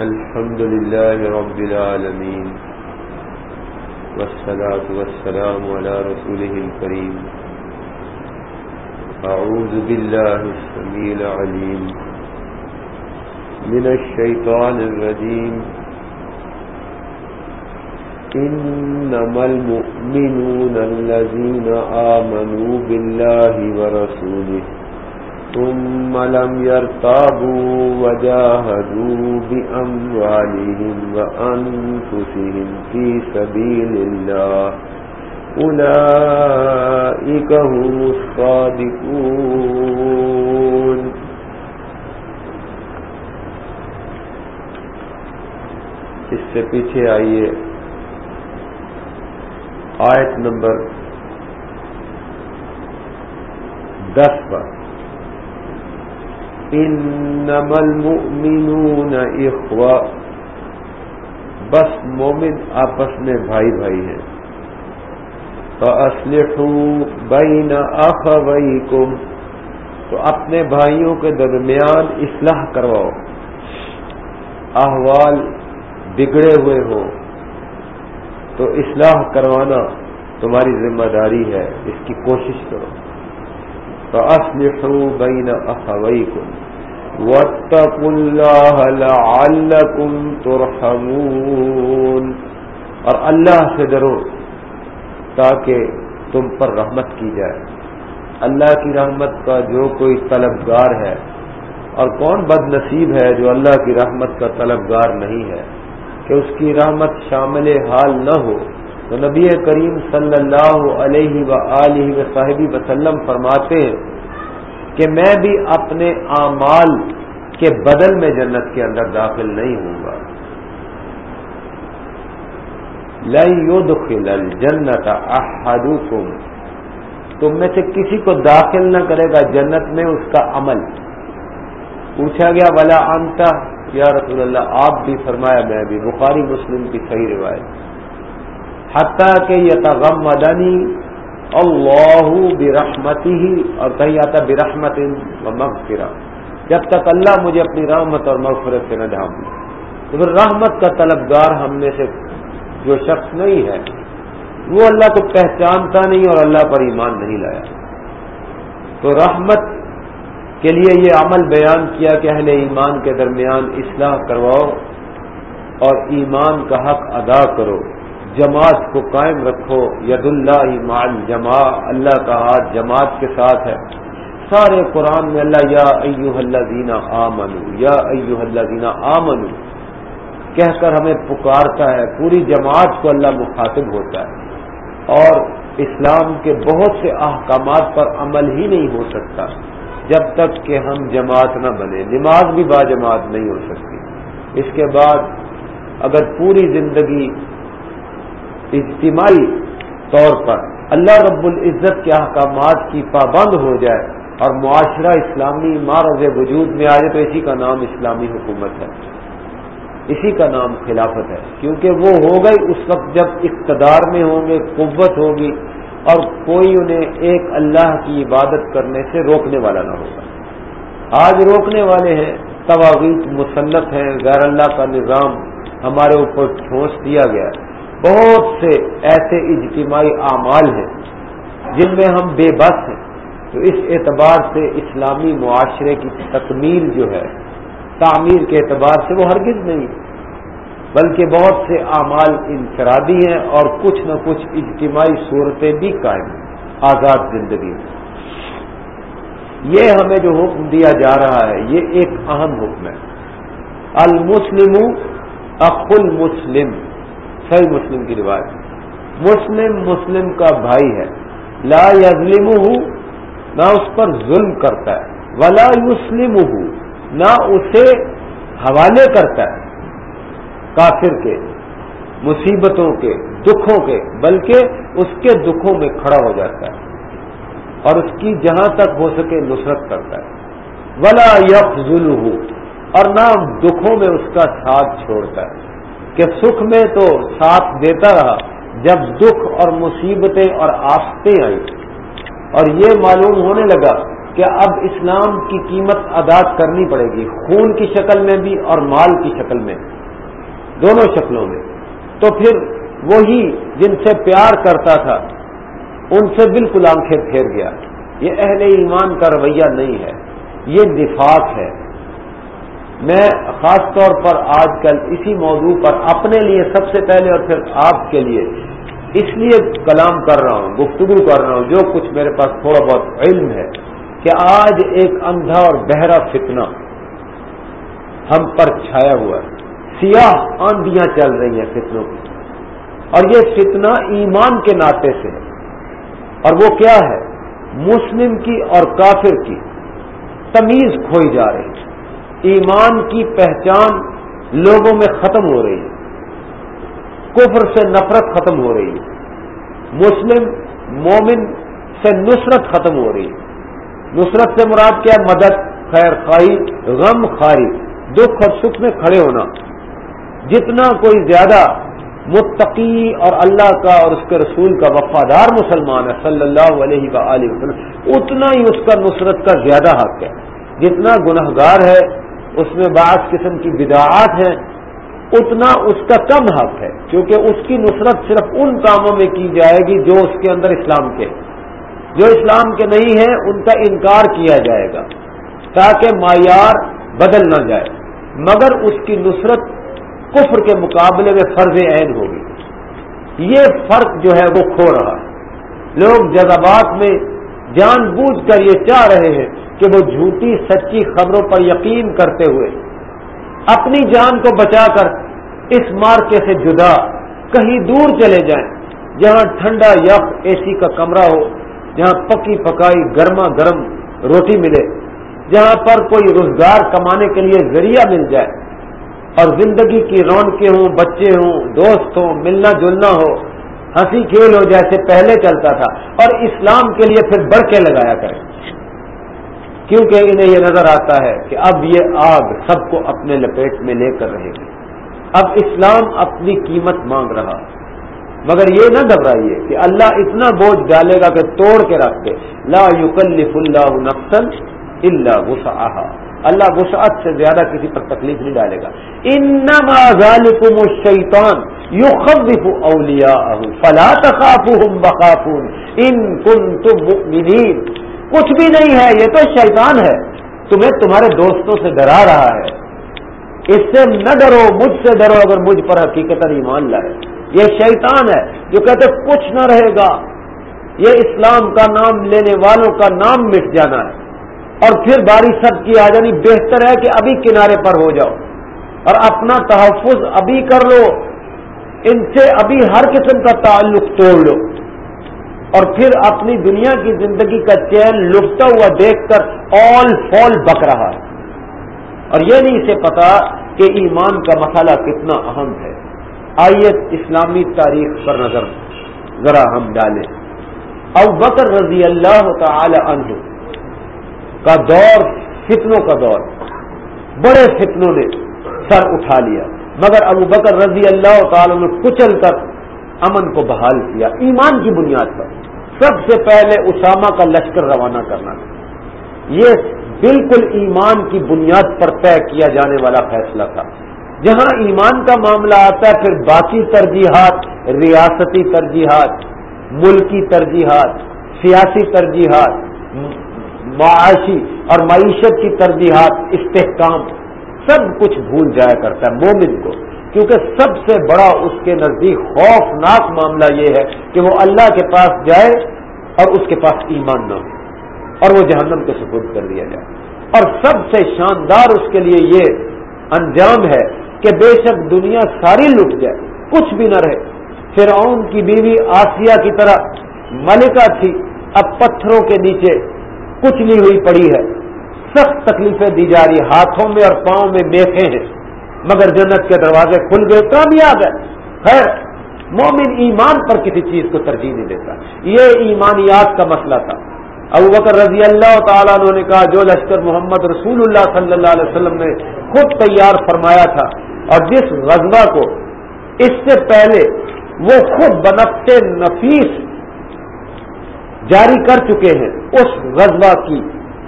الحمد لله رب العالمين والصلاة والسلام على رسوله الكريم. أعوذ بالله السميع العليم. من الشيطان الرجيم. إنما المؤمنون الذين آمنوا بالله ورسوله ثم لم يرتابوا وجاهدوا بأموالهم وأنفسهم في سبيل الله. أولئك هم الصادقون. اس سے پیچھے آئیے آیت نمبر دس پر. انما المؤمنون اخوہ بس مومن آپس میں بھائی بھائی ہیں. تو فَأَصْلِحُوا بَيْنَ أَخَوَيْكُمْ تو اپنے بھائیوں کے درمیان اصلاح کرواؤ. احوال بگڑے ہوئے ہو تو اصلاح کروانا تمہاری ذمہ داری ہے. اس کی کوشش کرو. فَأَصْلِحُوا بَيْنَ أَخَوَيْكُمْ وَاتَّقُوا اللَّهَ لَعَلَّكُمْ تُرْحَمُونَ. اور اللہ سے ڈرو تاکہ تم پر رحمت کی جائے. اللہ کی رحمت کا جو کوئی طلبگار ہے، اور کون بد نصیب ہے جو اللہ کی رحمت کا طلبگار نہیں ہے، کہ اس کی رحمت شامل حال نہ ہو تو نبی کریم صلی اللہ علیہ و و صاحبی وسلم فرماتے ہیں کہ میں بھی اپنے اعمال کے بدل میں جنت کے اندر داخل نہیں ہوں گا۔ لئی الجنت احدکم۔ تم میں سے کسی کو داخل نہ کرے گا جنت میں اس کا عمل۔ پوچھا گیا، ولا انتا یا رسول اللہ، آپ بھی فرمایا، میں بھی۔ بخاری مسلم کی صحیح روایت۔ حتیٰ کہ یہ تغم اللہ برحمتی ہی اور کہیں آتا برحمت و مغفرہ۔ جب تک اللہ مجھے اپنی رحمت اور مغفرت سے نہ ڈھانپ تو پھر رحمت کا طلبگار ہم میں سے جو شخص نہیں ہے، وہ اللہ کو پہچانتا نہیں اور اللہ پر ایمان نہیں لایا۔ تو رحمت کے لیے یہ عمل بیان کیا کہ اہل ایمان کے درمیان اصلاح کرواؤ اور ایمان کا حق ادا کرو۔ جماعت کو قائم رکھو ید اللہ مال جما اللہ کا ہاتھ جماعت کے ساتھ ہے۔ سارے قرآن میں اللہ، یا ایو اللہ دینا آمنو یا ایو اللہ دینا آمنو کہہ کر ہمیں پکارتا ہے، پوری جماعت کو اللہ مخاطب ہوتا ہے۔ اور اسلام کے بہت سے احکامات پر عمل ہی نہیں ہو سکتا، جب تک کہ ہم جماعت نہ بنے نماز بھی با جماعت نہیں ہو سکتی۔ اس کے بعد اگر پوری زندگی اجتماعی طور پر اللہ رب العزت کے احکامات کی پابند ہو جائے اور معاشرہ اسلامی مارز وجود میں آ جائے، تو اسی کا نام اسلامی حکومت ہے۔ اسی کا نام خلافت ہے۔ کیونکہ وہ ہو گئی اس وقت جب اقتدار میں ہوں گے، قوت ہوگی اور کوئی انہیں ایک اللہ کی عبادت کرنے سے روکنے والا نہ ہوگا۔ آج روکنے والے ہیں، تواغیت مسلط ہیں، غیر اللہ کا نظام ہمارے اوپر ٹھونس دیا گیا ہے۔ بہت سے ایسے اجتماعی اعمال ہیں جن میں ہم بے بس ہیں۔ تو اس اعتبار سے اسلامی معاشرے کی تکمیل جو ہے، تعمیر کے اعتبار سے وہ ہرگز نہیں۔ بلکہ بہت سے اعمال انفرادی ہیں اور کچھ نہ کچھ اجتماعی صورتیں بھی قائم ہیں، آزاد زندگی میں۔ یہ ہمیں جو حکم دیا جا رہا ہے، یہ ایک اہم حکم ہے۔ المسلم اخ المسلم۔ صحیح مسلم کی روایت مسلم مسلم کا بھائی ہے۔ لا یزلم نہ اس پر ظلم کرتا ہے۔ ولا یسلم نہ اسے حوالے کرتا ہے۔ کافر کے، مصیبتوں کے، دکھوں کے، بلکہ اس کے دکھوں میں کھڑا ہو جاتا ہے۔ اور اس کی جہاں تک ہو سکے نصرت کرتا ہے۔ ولا یف اور نہ دکھوں میں اس کا ساتھ چھوڑتا ہے۔ کہ سکھ میں تو ساتھ دیتا رہا جب دکھ اور مصیبتیں اور آفتیں آئی اور یہ معلوم ہونے لگا کہ اب اسلام کی قیمت ادا کرنی پڑے گی، خون کی شکل میں بھی اور مال کی شکل میں، دونوں شکلوں میں۔ تو پھر وہی جن سے پیار کرتا تھا، ان سے بالکل آنکھیں پھیر گیا۔ یہ اہل ایمان کا رویہ نہیں ہے، یہ نفاق ہے۔ میں خاص طور پر آج کل اسی موضوع پر اپنے لیے سب سے پہلے اور پھر آپ کے لیے اس لیے کلام کر رہا ہوں، گفتگو کر رہا ہوں، جو کچھ میرے پاس تھوڑا بہت علم ہے کہ آج ایک اندھا اور بہرا فتنہ ہم پر چھایا ہوا ہے۔ سیاہ آندیاں چل رہی ہیں فتنوں کی۔ اور یہ فتنہ ایمان کے ناطے سے ہے۔ اور وہ کیا ہے؟ مسلم کی اور کافر کی تمیز کھوئی جا رہی ہے۔ ایمان کی پہچان لوگوں میں ختم ہو رہی ہے۔ کفر سے نفرت ختم ہو رہی ہے۔ مسلم، مومن سے نصرت ختم ہو رہی ہے۔ نصرت سے مراد کیا؟ مدد، خیر خائی غم خاری دکھ اور سکھ میں کھڑے ہونا۔ جتنا کوئی زیادہ متقی اور اللہ کا اور اس کے رسول کا وفادار مسلمان ہے، صلی اللہ علیہ وسلم، اتنا ہی اس کا نصرت کا زیادہ حق ہے۔ جتنا گناہ گار ہے اس میں بعض قسم کی بدعات ہیں، اتنا اس کا کم حق ہے، کیونکہ اس کی نصرت صرف ان کاموں میں کی جائے گی جو اس کے اندر اسلام کے جو اسلام کے نہیں ہیں، ان کا انکار کیا جائے گا، تاکہ معیار بدل نہ جائے۔ مگر اس کی نصرت کفر کے مقابلے میں فرض عین ہوگی۔ یہ فرق جو ہے، وہ کھو رہا ہے۔ لوگ جذبات میں جان بوجھ کر یہ چاہ رہے ہیں کہ وہ جھوٹی سچی خبروں پر یقین کرتے ہوئے اپنی جان کو بچا کر اس مارکے سے جدا کہیں دور چلے جائیں، جہاں ٹھنڈا یخ اے سی کا کمرہ ہو، جہاں پکی پکائی گرما گرم روٹی ملے، جہاں پر کوئی روزگار کمانے کے لیے ذریعہ مل جائے۔ اور زندگی کی رونقیں ہوں، بچے ہوں، دوست ہوں، ملنا جلنا ہو، ہنسی کھیل ہو جیسے پہلے چلتا تھا۔ اور اسلام کے لیے پھر بڑھ لگایا کریں۔ کیونکہ انہیں یہ نظر آتا ہے کہ اب یہ آگ سب کو اپنے لپیٹ میں لے کر رہے گی اب اسلام اپنی قیمت مانگ رہا۔ مگر یہ نہ گھبرائیے کہ اللہ اتنا بوجھ ڈالے گا کہ توڑ کے رکھ دے۔ لا یکلف اللہ نفسن اللہ غسعها اللہ وسعت سے زیادہ کسی پر تکلیف نہیں ڈالے گا۔ انما ذالکم الشیطان یخوف اولیاءه فلا تخافوهم بخافون ان کنتم مؤمنین۔ کچھ بھی نہیں ہے، یہ تو شیطان ہے۔ تمہیں تمہارے دوستوں سے ڈرا رہا ہے۔ اس سے نہ ڈرو، مجھ سے ڈرو اگر مجھ پر حقیقت ایمان لائے۔ یہ شیطان ہے، جو کہتے کچھ نہ رہے گا۔ یہ اسلام کا نام لینے والوں کا نام مٹ جانا ہے۔ اور پھر بارش سب کی آ جانی، بہتر ہے کہ ابھی کنارے پر ہو جاؤ۔ اور اپنا تحفظ ابھی کر لو۔ ان سے ابھی ہر قسم کا تعلق توڑ لو۔ اور پھر اپنی دنیا کی زندگی کا چین لٹتا ہوا دیکھ کر آل فال بک رہا ہے۔ اور یہ نہیں اسے پتا کہ ایمان کا مسئلہ کتنا اہم ہے۔ آئیے اسلامی تاریخ پر نظر ذرا ہم ڈالیں۔ اب بکر رضی اللہ تعالی عنہ کا دور، فتنوں کا دور۔ بڑے فتنوں نے سر اٹھا لیا۔ مگر ابو بکر رضی اللہ تعالی نے کچل کر امن کو بحال کیا۔ ایمان کی بنیاد پر۔ سب سے پہلے اسامہ کا لشکر روانہ کرنا تھا یہ بالکل ایمان کی بنیاد پر طے کیا جانے والا فیصلہ تھا۔ جہاں ایمان کا معاملہ آتا ہے، پھر باقی ترجیحات، ریاستی ترجیحات، ملکی ترجیحات، سیاسی ترجیحات، معاشی اور معیشت کی ترجیحات، استحکام، سب کچھ بھول جایا کرتا ہے مومن کو۔ کیونکہ سب سے بڑا اس کے نزدیک خوفناک معاملہ یہ ہے کہ وہ اللہ کے پاس جائے اور اس کے پاس ایمان نہ ہو اور وہ جہنم کے سپرد کر دیا جائے۔ اور سب سے شاندار اس کے لیے یہ انجام ہے کہ بے شک دنیا ساری لٹ جائے، کچھ بھی نہ رہے۔ فرعون کی بیوی آسیہ کی طرح ملکہ تھی، اب پتھروں کے نیچے کچھ نہیں ہوئی پڑی ہے۔ سخت تکلیفیں دی جا رہی، ہاتھوں میں اور پاؤں میں میخے ہیں۔ مگر جنت کے دروازے کھل گئے کامیاب ہے خیر، مومن ایمان پر کسی چیز کو ترجیح نہیں دیتا۔ یہ ایمانیات کا مسئلہ تھا۔ ابو بکر رضی اللہ تعالیٰ نے کہا، جو لشکر محمد رسول اللہ صلی اللہ علیہ وسلم نے خود تیار فرمایا تھا اور جس غزبہ کو اس سے پہلے وہ خود بنفتے نفیس جاری کر چکے ہیں، اس غزبہ کی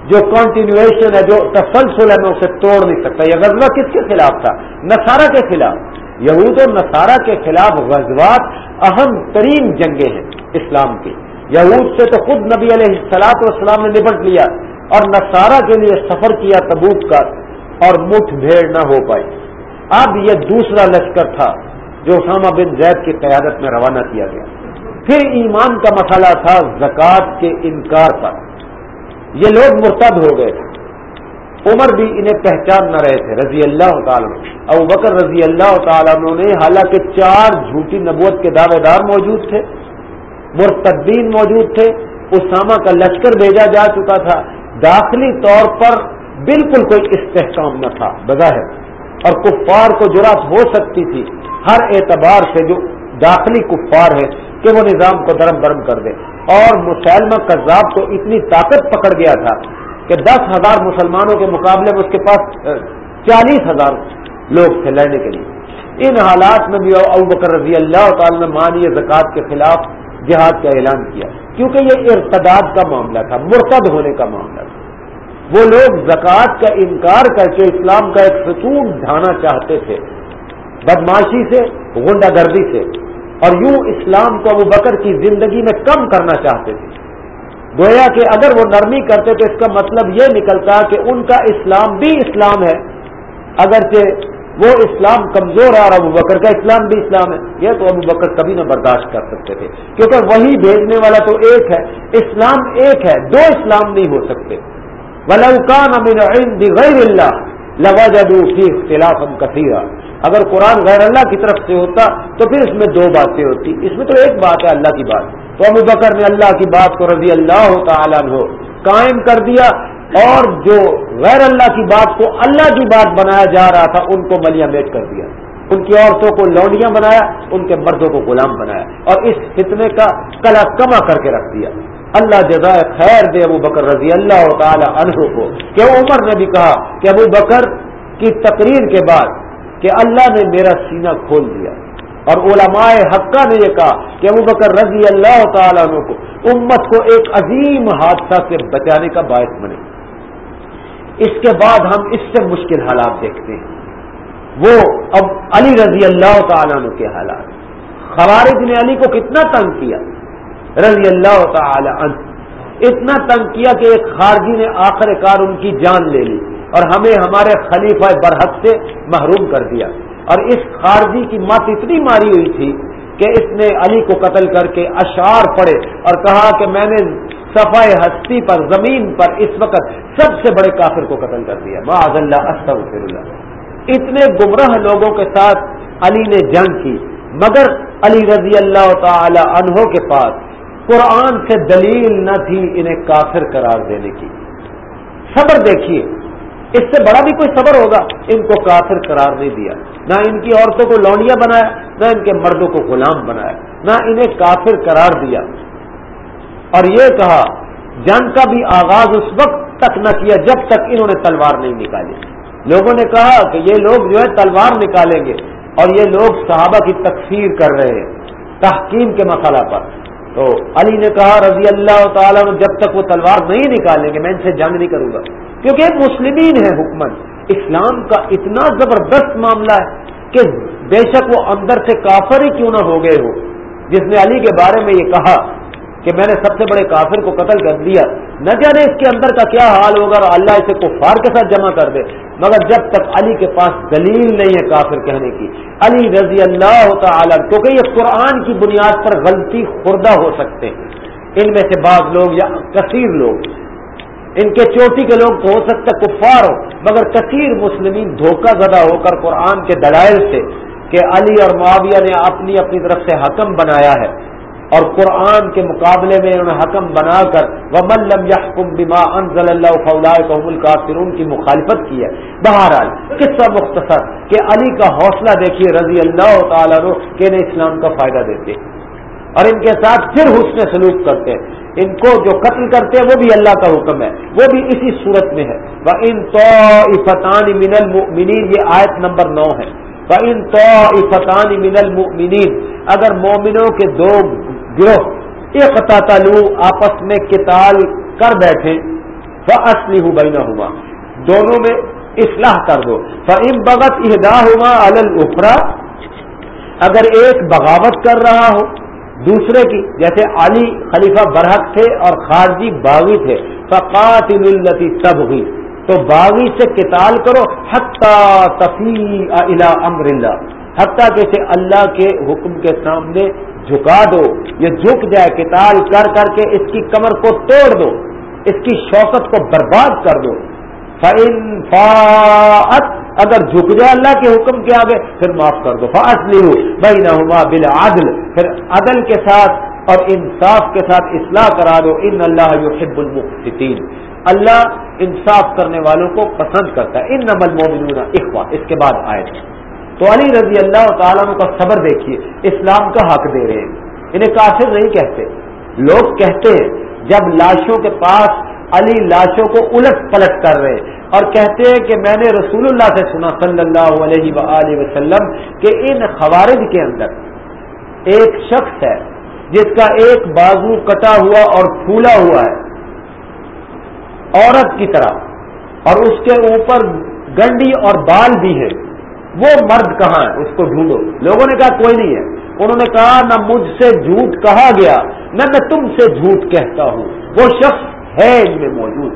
جو کنٹینیویشن ہے، جو تسلسل ہے، میں اسے توڑ نہیں سکتا۔ یہ غزوہ کس کے خلاف تھا؟ نصارہ کے خلاف۔ یہود و نصارہ کے خلاف غزوات اہم ترین جنگیں ہیں اسلام کی۔ یہود سے تو خود نبی علیہ السلاط والسلام نے نپٹ لیا اور نصارہ کے لیے سفر کیا تبوک کا اور مٹھ بھیڑ نہ ہو پائی۔ اب یہ دوسرا لشکر تھا جو اسامہ بن زید کی قیادت میں روانہ کیا گیا۔ پھر ایمان کا مسئلہ تھا زکوٰۃ کے انکار پر۔ یہ لوگ مرتد ہو گئے۔ تھے عمر بھی انہیں پہچان نہ رہے تھے، رضی اللہ تعالیٰ ابو بکر رضی اللہ تعالیٰ نے حالانکہ چار جھوٹی نبوت کے دعوے دار موجود تھے، مرتدین موجود تھے۔ اسامہ کا لشکر بھیجا جا چکا تھا۔ داخلی طور پر بالکل کوئی استحکام نہ تھا، بظاہر۔ اور کفار کو جرات ہو سکتی تھی ہر اعتبار سے جو داخلی کفار ہے کہ وہ نظام کو درم برم کر دے۔ اور مسلمہ کذاب کو اتنی طاقت پکڑ گیا تھا کہ دس ہزار مسلمانوں کے مقابلے میں اس کے پاس چالیس ہزار لوگ تھے لڑنے کے لیے۔ ان حالات میں بھی ابو بکر رضی اللہ تعالی نے مانی زکوٰۃ کے خلاف جہاد کا اعلان کیا۔ کیونکہ یہ ارتداد کا معاملہ تھا، مرتد ہونے کا معاملہ تھا۔ وہ لوگ زکوٰۃ کا انکار کر کے اسلام کا ایک ستون ڈھانا چاہتے تھے۔ بدماشی سے، غنڈہ گردی سے۔ اور یوں اسلام کو ابو بکر کی زندگی میں کم کرنا چاہتے تھے۔ گویا کہ اگر وہ نرمی کرتے تو اس کا مطلب یہ نکلتا کہ ان کا اسلام بھی اسلام ہے، اگرچہ وہ اسلام کمزور ہے اور ابو بکر کا اسلام بھی اسلام ہے۔ یہ تو ابو بکر کبھی نہ برداشت کر سکتے تھے۔ کیونکہ وہی بھیجنے والا تو ایک ہے، اسلام ایک ہے، دو اسلام نہیں ہو سکتے۔ ولوکان امین غیر اللہ لگا جدو فی اختلاف ہم کثیرہ اگر قرآن غیر اللہ کی طرف سے ہوتا تو پھر اس میں دو باتیں ہوتی۔ اس میں تو ایک بات ہے اللہ کی بات۔ تو ابو بکر نے اللہ کی بات کو رضی اللہ تعالیٰ ہو قائم کر دیا اور جو غیر اللہ کی بات کو اللہ کی بات بنایا جا رہا تھا، ان کو ملیا میٹ کر دیا۔ ان کی عورتوں کو لونڈیاں بنایا، ان کے مردوں کو غلام بنایا اور اس فتنے کا کلا کما کر کے رکھ دیا۔ اللہ جزائے خیر دے ابو بکر رضی اللہ تعالی عنہ کو۔ کہ عمر نے بھی کہا کہ ابو بکر کی تقریر کے بعد کہ اللہ نے میرا سینہ کھول دیا اور علماء حقہ نے یہ کہا کہ ابو بکر رضی اللہ تعالیٰ عنہ کو امت کو ایک عظیم حادثہ سے بچانے کا باعث بنے۔ اس کے بعد ہم اس سے مشکل حالات دیکھتے ہیں۔ وہ اب علی رضی اللہ تعالیٰ عنہ کے حالات۔ خوارج نے علی کو کتنا تنگ کیا؟ رضی اللہ تعالی عنہ۔ اتنا تنگ کیا کہ ایک خارجی نے آخر کار ان کی جان لے لی۔ اور ہمیں ہمارے خلیفہ برحق سے محروم کر دیا۔ اور اس خارجی کی مت اتنی ماری ہوئی تھی کہ اس نے علی کو قتل کر کے اشعار پڑے اور کہا کہ میں نے صفائے ہستی پر، زمین پر اس وقت سب سے بڑے کافر کو قتل کر دیا۔ معاذ اللہ، استغفر اللہ۔ اتنے گمراہ لوگوں کے ساتھ علی نے جنگ کی۔ مگر علی رضی اللہ تعالی عنہ کے پاس قرآن سے دلیل نہ تھی انہیں کافر قرار دینے کی۔ صبر دیکھیے اس سے بڑا بھی کوئی صبر ہوگا؟ ان کو کافر قرار نہیں دیا۔ نہ ان کی عورتوں کو لونڈیا بنایا، نہ ان کے مردوں کو غلام بنایا، نہ انہیں کافر قرار دیا۔ اور یہ کہا، جنگ کا بھی آغاز اس وقت تک نہ کیا جب تک انہوں نے تلوار نہیں نکالی۔ لوگوں نے کہا کہ یہ لوگ جو ہے تلوار نکالیں گے اور یہ لوگ صحابہ کی تکفیر کر رہے ہیں تحقیم کے مسئلہ پر۔ تو علی نے کہا رضی اللہ تعالیٰ جب تک وہ تلوار نہیں نکالیں گے، میں ان سے جنگ نہیں کروں گا۔ کیونکہ مسلمین ہے حکمت اسلام کا اتنا زبردست معاملہ ہے کہ بے شک وہ اندر سے کافر ہی کیوں نہ ہو گئے ہو۔ جس نے علی کے بارے میں یہ کہا کہ میں نے سب سے بڑے کافر کو قتل کر دیا۔ نہ جانے اس کے اندر کا کیا حال ہوگا اور اللہ اسے کفار کے ساتھ جمع کر دے۔ مگر جب تک علی کے پاس دلیل نہیں ہے کافر کہنے کی، علی رضی اللہ تعالی کیونکہ یہ قرآن کی بنیاد پر غلطی خوردہ ہو سکتے ہیں۔ ان میں سے بعض لوگ یا کثیر لوگ، ان کے چوٹی کے لوگ تو ہو سکتا کفار ہو، مگر کثیر مسلمین دھوکہ زدہ ہو کر قرآن کے دلائل سے کہ علی اور معاویہ نے اپنی اپنی طرف سے حکم بنایا ہے۔ اور قرآن کے مقابلے میں انہوں نے حکم بنا کر وہ ملم یحکم بما انزل اللہ فلاح کا کی مخالفت کی ہے۔ بہرحال، قصہ مختصر کہ علی کا حوصلہ دیکھیے رضی اللہ تعالیٰ کہ انہیں اسلام کا فائدہ دیتے اور ان کے ساتھ پھر حسن سلوک کرتے۔ ان کو جو قتل کرتے ہیں وہ بھی اللہ کا حکم ہے، وہ بھی اسی صورت میں ہے۔ وہ ان تو فتان من المؤمنین یہ آیت نمبر نو ہے۔ وہ ان تو فتان من المؤمنین اگر مومنوں کے دو گروہ ایک آپس میں کتال کر بیٹھے اصلی ہوں بہنا ہوا دونوں میں اصلاح کر دو۔ فعم بغت اہدا ہوا الفرا اگر ایک بغاوت کر رہا ہو دوسرے کی، جیسے علی خلیفہ برحق تھے اور خارجی باغی تھے فقات التی تب ہوئی تو باغی سے کتال کرو الا امر اللہ حتیٰ کہ اللہ کے حکم کے سامنے جھکا دو یہ جھک جائے کتال کر کر کے اس کی کمر کو توڑ دو، اس کی شوقت کو برباد کر دو۔ فات اگر جھک جائے اللہ کے حکم کے آگے، پھر معاف کر دو۔ فاص لی بھائی نہ ہوا بل عدل پھر عدل کے ساتھ اور انصاف کے ساتھ اصلاح کرا دو۔ ان اللہ یحب المقتین اللہ انصاف کرنے والوں کو پسند کرتا ہے۔ ان نمل مومنون اخوا اس کے بعد آئے تھے تو علی رضی اللہ تعالیٰ کا صبر دیکھیے، اسلام کا حق دے رہے ہیں۔ انہیں کافر نہیں کہتے۔ لوگ کہتے ہیں، جب لاشوں کے پاس علی لاشوں کو الٹ پلٹ کر رہے ہیں اور کہتے ہیں کہ میں نے رسول اللہ سے سنا صلی اللہ علیہ وآلہ وسلم کہ ان خوارج کے اندر ایک شخص ہے، جس کا ایک بازو کٹا ہوا اور پھولا ہوا ہے۔ عورت کی طرح۔ اور اس کے اوپر گنڈی اور بال بھی ہے وہ مرد کہاں ہے؟ اس کو ڈھونڈو۔ لوگوں نے کہا کوئی نہیں ہے۔ انہوں نے کہا نہ مجھ سے جھوٹ کہا گیا، نہ میں تم سے جھوٹ کہتا ہوں۔ وہ شخص ہے ان میں موجود۔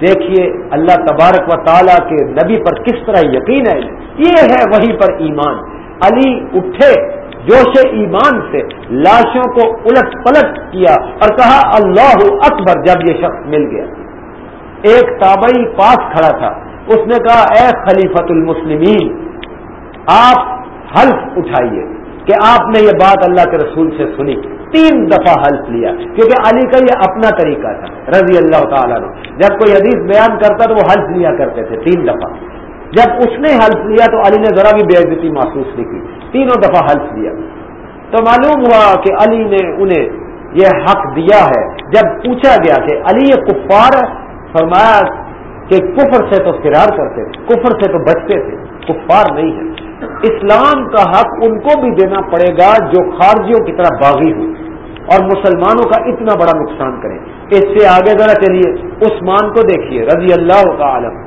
دیکھیے اللہ تبارک و تعالیٰ کے نبی پر کس طرح یقین ہے۔ یہ ہے وہیں پر ایمان۔ علی اٹھے جوش ایمان سے، لاشوں کو الٹ پلٹ کیا اور کہا، اللہ اکبر! جب یہ شخص مل گیا۔ ایک تابعی پاس کھڑا تھا۔ اس نے کہا، اے خلیفت المسلمین، آپ حلف اٹھائیے کہ آپ نے یہ بات اللہ کے رسول سے سنی. تین دفعہ حلف لیا، کیونکہ علی کا یہ اپنا طریقہ تھا، رضی اللہ تعالیٰ نے جب کوئی حدیث بیان کرتا تو وہ حلف لیا کرتے تھے، تین دفعہ۔ جب اس نے حلف لیا تو علی نے ذرا بھی بے عزتی محسوس نہیں کی، تینوں دفعہ حلف لیا۔ تو معلوم ہوا کہ علی نے انہیں یہ حق دیا ہے۔ جب پوچھا گیا کہ علی یہ کفار ہے، فرمایا کہ کفر سے تو فرار کرتے تھے، کفر سے تو بچتے تھے، کفار نہیں ہے اسلام کا حق ان کو بھی دینا پڑے گا جو خارجیوں کی طرح باغی ہو اور مسلمانوں کا اتنا بڑا نقصان کریں۔ اس سے آگے ذرا چلیے، عثمان کو دیکھیے، رضی اللہ کا عالم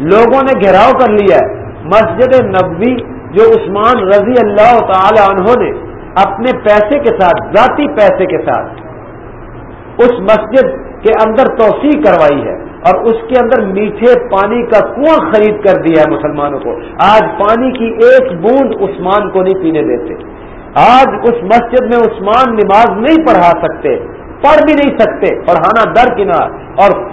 لوگوں نے گھیراؤ کر لیا ہے۔ مسجد نبوی جو عثمان رضی اللہ تعالی عنہ نے اپنے پیسے کے ساتھ، ذاتی پیسے کے ساتھ اس مسجد کے اندر توسیع کروائی ہے۔ اور اس کے اندر میٹھے پانی کا کنواں خرید کر دیا ہے مسلمانوں کو۔ آج پانی کی ایک بوند عثمان کو نہیں پینے دیتے۔ آج اس مسجد میں عثمان نماز نہیں پڑھا سکتے، پڑھ بھی نہیں سکتے، پڑھانا در کنار۔ اور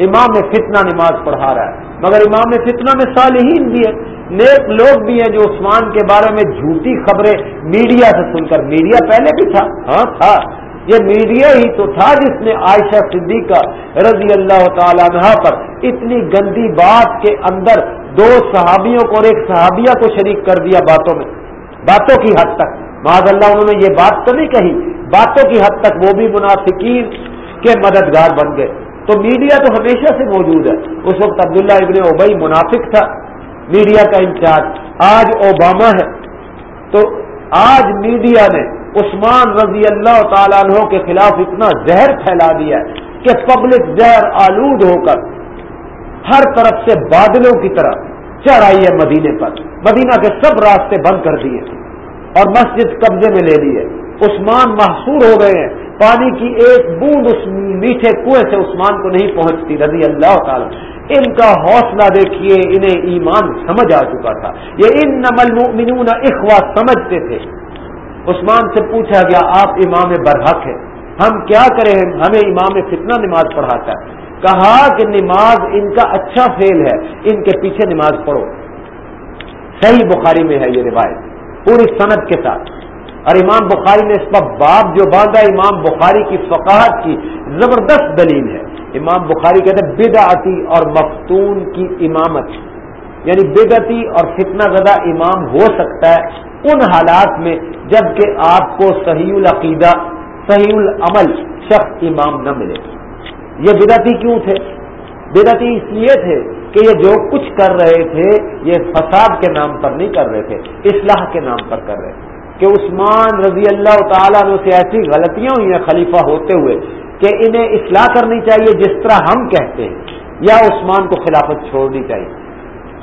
امام فتنہ نماز پڑھا رہا ہے۔ مگر امام فتنہ میں صالحین بھی ہے نیک لوگ بھی ہیں جو عثمان کے بارے میں جھوٹی خبریں میڈیا سے سن کر، میڈیا پہلے بھی تھا۔ ہاں تھا۔ یہ میڈیا ہی تو تھا جس نے عائشہ صدیقہ رضی اللہ تعالیٰ عنہ پر اتنی گندی بات کے اندر دو صحابیوں کو اور ایک صحابیہ کو شریک کر دیا باتوں میں، باتوں کی حد تک۔ معذ اللہ، انہوں نے یہ بات تو نہیں کہی، باتوں کی حد تک وہ بھی منافقین کے مددگار بن گئے۔ تو میڈیا تو ہمیشہ سے موجود ہے۔ اس وقت عبداللہ ابن اوبئی منافق تھا۔ میڈیا کا انچارج آج اوباما ہے۔ تو آج میڈیا نے عثمان رضی اللہ تعالیٰ عنہ کے خلاف اتنا زہر پھیلا دیا ہے کہ پبلک زہر آلود ہو کر ہر طرف سے بادلوں کی طرح چڑھ آئی ہے مدینے پر۔ مدینہ کے سب راستے بند کر دیے اور مسجد قبضے میں لے لیے۔ عثمان محصور ہو گئے ہیں۔ پانی کی ایک بوند اس میٹھے کنویں سے عثمان کو نہیں پہنچتی، رضی اللہ تعالیٰ ان کا حوصلہ دیکھیے، انہیں ایمان سمجھ آ چکا تھا۔ یہ ان نمل اخوا سمجھتے تھے۔ عثمان سے پوچھا گیا، آپ امام برحق ہیں۔ ہم کیا کریں؟ ہمیں امام فتنہ نماز پڑھاتا ہے۔ کہا کہ نماز ان کا اچھا فیل ہے، ان کے پیچھے نماز پڑھو۔ صحیح بخاری میں ہے یہ روایت، پوری صنعت کے ساتھ۔ اور امام بخاری نے اس پر باب جو باندھا، امام بخاری کی فقاہت کی زبردست دلیل ہے۔ امام بخاری کہتے ہیں، بدعتی اور مفتون کی امامت۔ یعنی بدعتی اور فتنہ زدہ امام ہو سکتا ہے ان حالات میں جبکہ آپ کو صحیح العقیدہ، صحیح العمل شخص امام نہ ملے۔ یہ بدعتی کیوں تھے؟ بدعتی اس لیے تھے کہ یہ جو کچھ کر رہے تھے، یہ فساد کے نام پر نہیں کر رہے تھے، اصلاح کے نام پر کر رہے تھے۔ کہ عثمان رضی اللہ تعالیٰ نے سے ایسی غلطیاں ہوئی ہیں خلیفہ ہوتے ہوئے کہ انہیں اصلاح کرنی چاہیے جس طرح ہم کہتے ہیں، یا عثمان کو خلافت چھوڑنی چاہیے۔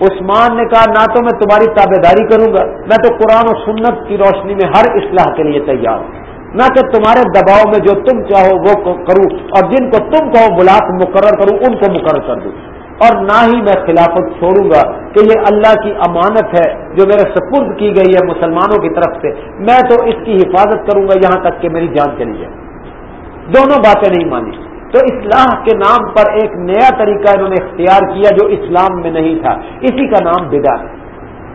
عثمان نے کہا، نہ تو میں تمہاری تابے داری کروں گا میں تو قرآن و سنت کی روشنی میں ہر اصلاح کے لیے تیار ہوں، نہ کہ تمہارے دباؤ میں جو تم چاہو وہ کروں، اور جن کو تم کہو بلاک مقرر کروں، ان کو مقرر کر دوں، اور نہ ہی میں خلافت چھوڑوں گا کہ یہ اللہ کی امانت ہے جو میرے سپرد کی گئی ہے مسلمانوں کی طرف سے، میں تو اس کی حفاظت کروں گا یہاں تک کہ میری جان چلی جائے، دونوں باتیں نہیں مانی تو اصلاح کے نام پر ایک نیا طریقہ انہوں نے اختیار کیا جو اسلام میں نہیں تھا۔ اسی کا نام بدا ہے۔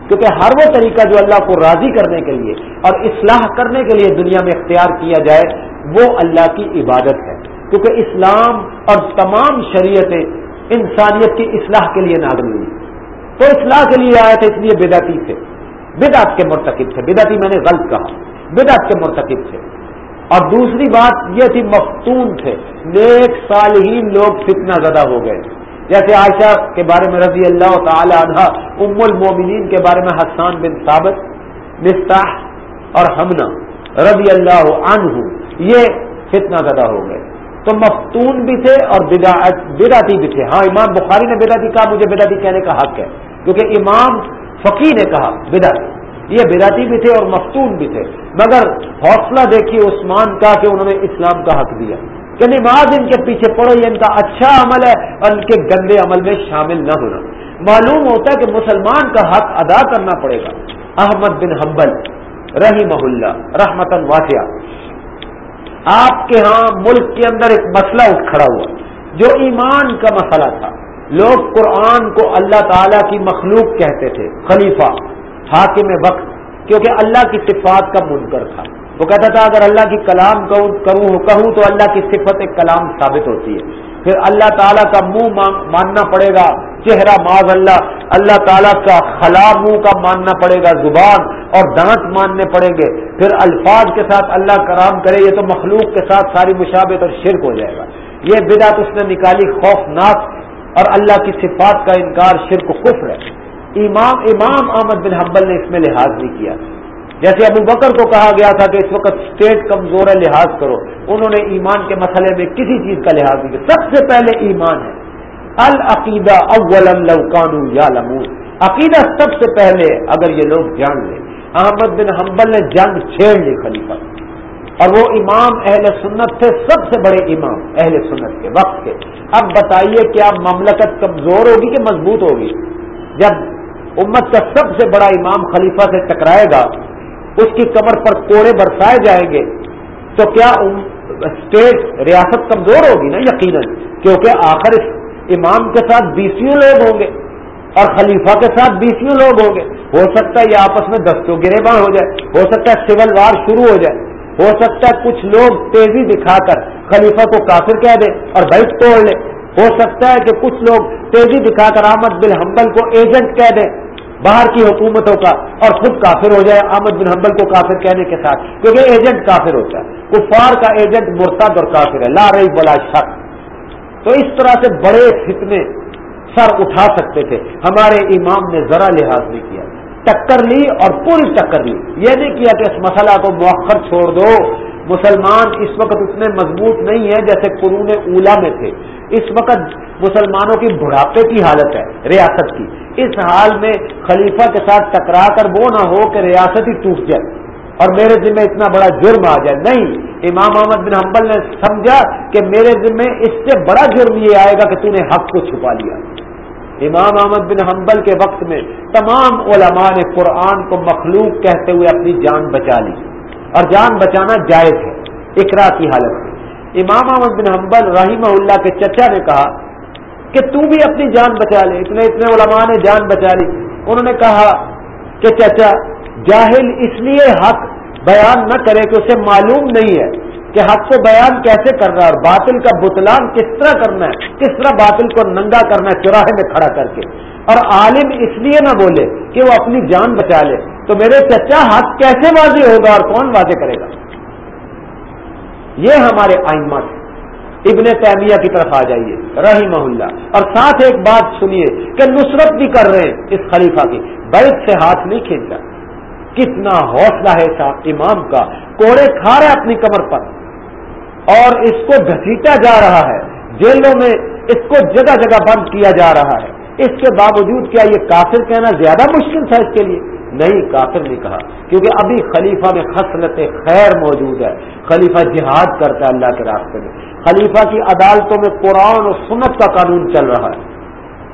کیونکہ ہر وہ طریقہ جو اللہ کو راضی کرنے کے لیے اور اصلاح کرنے کے لیے دنیا میں اختیار کیا جائے، وہ اللہ کی عبادت ہے۔ کیونکہ اسلام اور تمام شریعتیں انسانیت کی اصلاح کے لیے نازل ہوئی تو اصلاح کے لیے آئے تھے، اس لیے بدعتی تھے۔ بدعت کے مرتکب تھے۔ بدعتی میں نے غلط کہا۔ بدعت کے مرتکب تھے۔ اور دوسری بات یہ تھی مفتون تھے، نیک صالحین لوگ فتنہ زدہ ہو گئے۔ جیسے عائشہ کے بارے میں رضی اللہ تعالی عنہ، ام المومنین کے بارے میں حسان بن ثابت مستاح اور ہمنا رضی اللہ عنہ، یہ فتنہ زدہ ہو گئے۔ تو مفتون بھی تھے اور بداتی بھی تھے۔ ہاں امام بخاری نے بداتی کہا، مجھے بداتی کہنے کا حق ہے۔ کیونکہ امام فقی نے کہا بداتی یہ بداتی بھی تھے اور مفتون بھی تھے۔ مگر حوصلہ دیکھیے عثمان کا کہ انہوں نے اسلام کا حق دیا۔ کہ نماز ان کے پیچھے پڑو یہ ان کا اچھا عمل ہے اور ان کے گندے عمل میں شامل نہ ہونا۔ معلوم ہوتا ہے کہ مسلمان کا حق ادا کرنا پڑے گا۔ احمد بن حنبل رہی محلہ رحمت واقعہ آپ کے ہاں ملک کے اندر ایک مسئلہ اٹھ کھڑا ہوا، جو ایمان کا مسئلہ تھا۔ لوگ قرآن کو اللہ تعالی کی مخلوق کہتے تھے، خلیفہ، حاکم وقت۔ کیونکہ اللہ کی صفات کا منکر تھا۔ وہ کہتا تھا، اگر اللہ کی کلام کروں، کہوں تو اللہ کی صفت ایک کلام ثابت ہوتی ہے۔ پھر اللہ تعالیٰ کا منہ ماننا پڑے گا چہرہ معذ اللہ۔ اللہ تعالیٰ کا خلا منہ کا ماننا پڑے گا زبان اور دانت ماننے پڑیں گے۔ پھر الفاظ کے ساتھ اللہ کرام کرے، یہ تو مخلوق کے ساتھ ساری مشابت اور شرک ہو جائے گا۔ یہ بدعت اس نے نکالی خوفناک اور اللہ کی صفات کا انکار شرک کفر ہے۔ امام امام احمد بن حنبل نے اس میں لحاظ نہیں کیا۔ جیسے ابو بکر کو کہا گیا تھا کہ اس وقت اسٹیٹ کمزور ہے، لحاظ کرو۔ انہوں نے ایمان کے مسئلے میں کسی چیز کا لحاظ نہیں کیا۔ سب سے پہلے ایمان ہے۔ العقیدہ اول یا لمون عقیدہ سب سے پہلے اگر یہ لوگ جان لیں۔ احمد بن حنبل نے جنگ چھیڑ لی خلیفہ۔ اور وہ امام اہل سنت تھے، سب سے بڑے امام اہل سنت کے وقت کے۔ اب بتائیے کیا مملکت کمزور ہوگی کہ مضبوط ہوگی؟ جب امت کا سب سے بڑا امام خلیفہ سے ٹکرائے گا، اس کی کمر پر کوڑے برسائے جائیں گے، تو کیا اسٹیٹ ریاست کمزور ہوگی نا یقیناً؟ کیونکہ آخر اس امام کے ساتھ بیسوں لوگ ہوں گے اور خلیفہ کے ساتھ بیسوں لوگ ہوں گے۔ ہو سکتا ہے یہ آپس میں دستوں گرے باں ہو جائے، ہو سکتا ہے سول وار شروع ہو جائے، ہو سکتا ہے کچھ لوگ تیزی دکھا کر خلیفہ کو کافر کہہ دیں اور بھائی توڑ لے۔ ہو سکتا ہے کہ کچھ لوگ تیزی دکھا کر احمد بن حنبل کو ایجنٹ کہہ دیں باہر کی حکومتوں کا اور خود کافر ہو جائے، احمد بن حنبل کو کافر کہنے کے ساتھ، کیونکہ ایجنٹ کافر ہوتا ہے۔ کفار کا ایجنٹ مرتد اور کافر ہے، لا رہی بلا شک تو اس طرح سے بڑے فتنے سر اٹھا سکتے تھے۔ ہمارے امام نے ذرا لحاظ نہیں کیا۔ ٹکر لی اور پوری ٹکر لی۔ یہ نہیں کیا کہ اس مسئلہ کو مؤخر چھوڑ دو۔ مسلمان اس وقت اتنے مضبوط نہیں ہیں جیسے قرون اولا میں تھے۔ اس وقت مسلمانوں کی بڑھاپے کی حالت ہے، ریاست کی۔ اس حال میں خلیفہ کے ساتھ ٹکرا کر وہ نہ ہو کہ ریاست ہی ٹوٹ جائے۔ اور میرے ذمہ اتنا بڑا جرم آ جائے۔ نہیں، امام محمد بن حنبل نے سمجھا کہ میرے ذمہ اس سے بڑا جرم یہ آئے گا کہ تو نے حق کو چھپا لیا۔ امام احمد بن حنبل کے وقت میں تمام علماء نے قرآن کو مخلوق کہتے ہوئے اپنی جان بچا لی۔ اور جان بچانا جائز ہے، اقرا کی حالت میں۔ امام احمد بن حنبل رحمہ اللہ کے چچا نے کہا کہ تو بھی اپنی جان بچا لے، اتنے اتنے علماء نے جان بچا لی۔ انہوں نے کہا کہ چچا، جاہل اس لیے حق بیان نہ کرے کہ اسے معلوم نہیں ہے کہ حق کو بیان کیسے کرنا ہے اور باطل کا بتلان کس طرح کرنا ہے، کس طرح باطل کو ننگا کرنا ہے چوراہے میں کھڑا کر کے۔ اور عالم اس لیے نہ بولے کہ وہ اپنی جان بچا لے۔ تو میرے چچا، حق کیسے واضح ہوگا اور کون واضح کرے گا؟ یہ ہمارے آئمہ ابن تیمیہ کی طرف آ جائیے رہی محلہ اور ساتھ ایک بات سنیے کہ نصرت بھی کر رہے ہیں اس خلیفہ کی۔ بیت سے ہاتھ نہیں کھینچا۔ کتنا حوصلہ ہے صاحب امام کا۔ کوڑے کھا رہے اپنی کمر پر۔ اور اس کو گھسیٹا جا رہا ہے۔ جیلوں میں اس کو جگہ جگہ بند کیا جا رہا ہے۔ اس کے باوجود کیا یہ کافر کہنا زیادہ مشکل تھا اس کے لیے؟ نہیں کافر نہیں کہا، کیونکہ ابھی خلیفہ میں خصلت خیر موجود ہے۔ خلیفہ جہاد کرتا ہے اللہ کے راستے میں۔ خلیفہ کی عدالتوں میں قرآن اور سنت کا قانون چل رہا ہے۔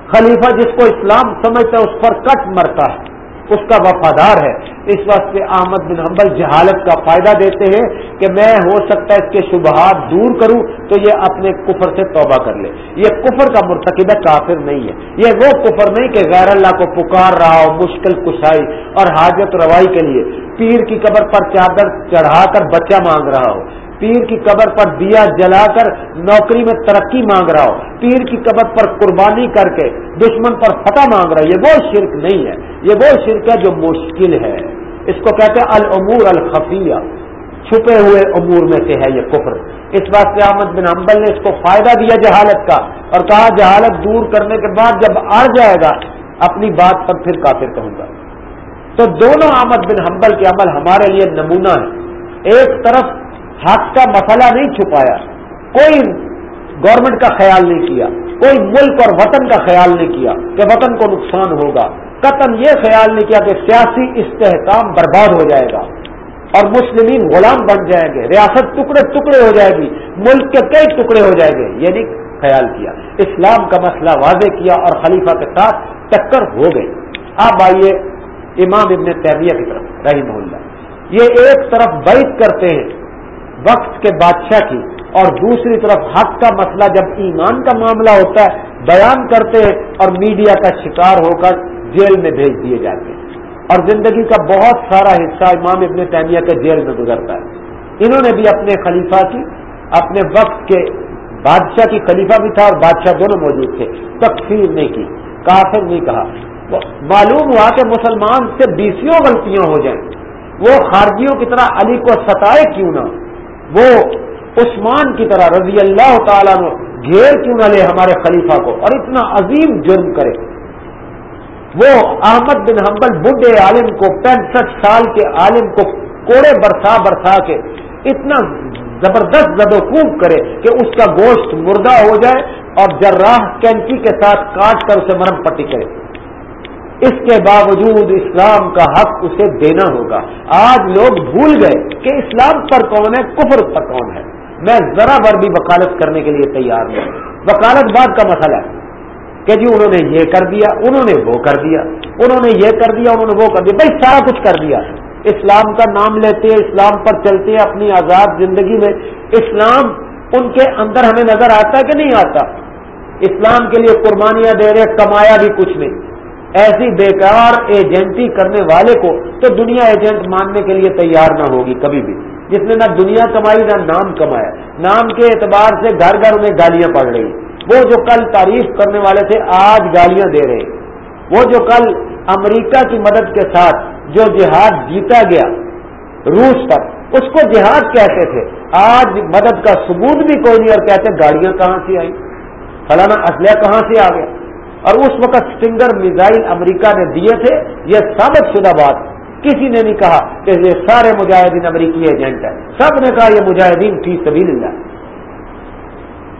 خلیفہ جس کو اسلام سمجھتا ہے، اس پر کٹ مرتا ہے۔ اس کا وفادار ہے۔ اس واسطے احمد بن حنبل جہالت کا فائدہ دیتے ہیں کہ میں ہو سکتا ہے اس کے شبہات دور کروں تو یہ اپنے کفر سے توبہ کر لے۔ یہ کفر کا مرتکب کافر نہیں ہے۔ یہ وہ کفر نہیں کہ غیر اللہ کو پکار رہا ہو، مشکل کشائی اور حاجت روائی کے لیے۔ پیر کی قبر پر چادر چڑھا کر بچہ مانگ رہا ہو۔ پیر کی قبر پر دیا جلا کر نوکری میں ترقی مانگ رہا ہو۔ پیر کی قبر پر قربانی کر کے دشمن پر فتح مانگ رہا ہے۔ یہ وہ شرک نہیں ہے۔ یہ وہ شرک ہے جو مشکل ہے۔ اس کو کہتے ہیں العمور الخفیہ۔ چھپے ہوئے امور میں سے ہے یہ کفر۔ اس بات سے احمد بن حنبل نے اس کو فائدہ دیا جہالت کا اور کہا جہالت دور کرنے کے بعد جب آ جائے گا، اپنی بات پر پھر کافر کہوں گا۔ تو دونوں احمد بن حنبل کے عمل ہمارے لیے نمونہ ہے ایک طرف حق کا مسئلہ نہیں چھپایا، کوئی گورنمنٹ کا خیال نہیں کیا، کوئی ملک اور وطن کا خیال نہیں کیا کہ وطن کو نقصان ہوگا۔ قطن یہ خیال نہیں کیا کہ سیاسی استحکام برباد ہو جائے گا اور مسلمین غلام بن جائیں گے، ریاست ٹکڑے ٹکڑے ہو جائے گی، ملک کے کئی ٹکڑے ہو جائیں گے، یہ نہیں خیال کیا۔ اسلام کا مسئلہ واضح کیا اور خلیفہ کے ساتھ ٹکر ہو گئی آپ آئیے امام ابن تیمیہ کی طرف رحیم اللہ۔ یہ ایک طرف بیت کرتے ہیں۔ وقت کے بادشاہ کی۔ اور دوسری طرف حق کا مسئلہ جب ایمان کا معاملہ ہوتا ہے، بیان کرتے ہیں اور میڈیا کا شکار ہو کر جیل میں بھیج دیے جاتے ہیں۔ اور زندگی کا بہت سارا حصہ امام ابن تیمیہ کے جیل میں گزرتا ہے۔ انہوں نے بھی اپنے خلیفہ کی، اپنے وقت کے بادشاہ کی خلیفہ بھی تھا اور بادشاہ دونوں موجود تھے۔ تکفیر نہیں کی، کافر نہیں کہا۔ معلوم ہوا کہ مسلمان سے بیسوں غلطیاں ہو جائیں۔ وہ خارجیوں کی طرح علی کو ستائے کیوں نہ وہ عثمان کی طرح رضی اللہ تعالیٰ نے گھیر کیوں نہ لے ہمارے خلیفہ کو اور اتنا عظیم جرم کرے۔ وہ احمد بن حنبل بڈھے عالم کو پینسٹھ سال کے عالم کو کوڑے برسا برسا کے اتنا زبردست زد و کرے کہ اس کا گوشت مردہ ہو جائے اور جراح کینچی کے ساتھ کاٹ کر اسے مرم پٹی کرے۔ اس کے باوجود اسلام کا حق اسے دینا ہوگا۔ آج لوگ بھول گئے کہ اسلام پر کون ہے، کفر پر کون ہے۔ میں ذرا بھر بھی وکالت کرنے کے لیے تیار ہوں وکالت بات کا مسئلہ ہے کہ جی انہوں نے یہ کر دیا، انہوں نے وہ کر دیا، انہوں نے یہ کر دیا، انہوں نے وہ کر دیا۔ بھائی سارا کچھ کر دیا۔ اسلام کا نام لیتے ہیں، اسلام پر چلتے ہیں اپنی آزاد زندگی میں۔ اسلام ان کے اندر ہمیں نظر آتا ہے کہ نہیں آتا۔ اسلام کے لیے قربانیاں دے رہے، کمایا بھی کچھ نہیں۔ ایسی بیکار ایجنٹی کرنے والے کو تو دنیا ایجنٹ ماننے کے لیے تیار نہ ہوگی کبھی بھی۔ جس نے نہ دنیا کمائی، نہ نام کمایا۔ نام کے اعتبار سے گھر گھر میں گالیاں پڑ رہی۔ وہ جو کل تعریف کرنے والے تھے، آج گالیاں دے رہے۔ وہ جو کل امریکہ کی مدد کے ساتھ جو جہاد جیتا گیا روس پر، اس کو جہاد کہتے تھے۔ آج مدد کا ثبوت بھی کوئی نہیں اور کہتے گاڑیاں کہاں سے آئی فلانا اسلحہ کہاں سے آ گیا؟ اور اس وقت سنگر میزائل امریکہ نے دیے تھے، یہ ثابت شدہ بات۔ کسی نے نہیں کہا کہ یہ سارے مجاہدین امریکی ایجنٹ ہیں۔ سب نے کہا یہ مجاہدین فی سبیل اللہ۔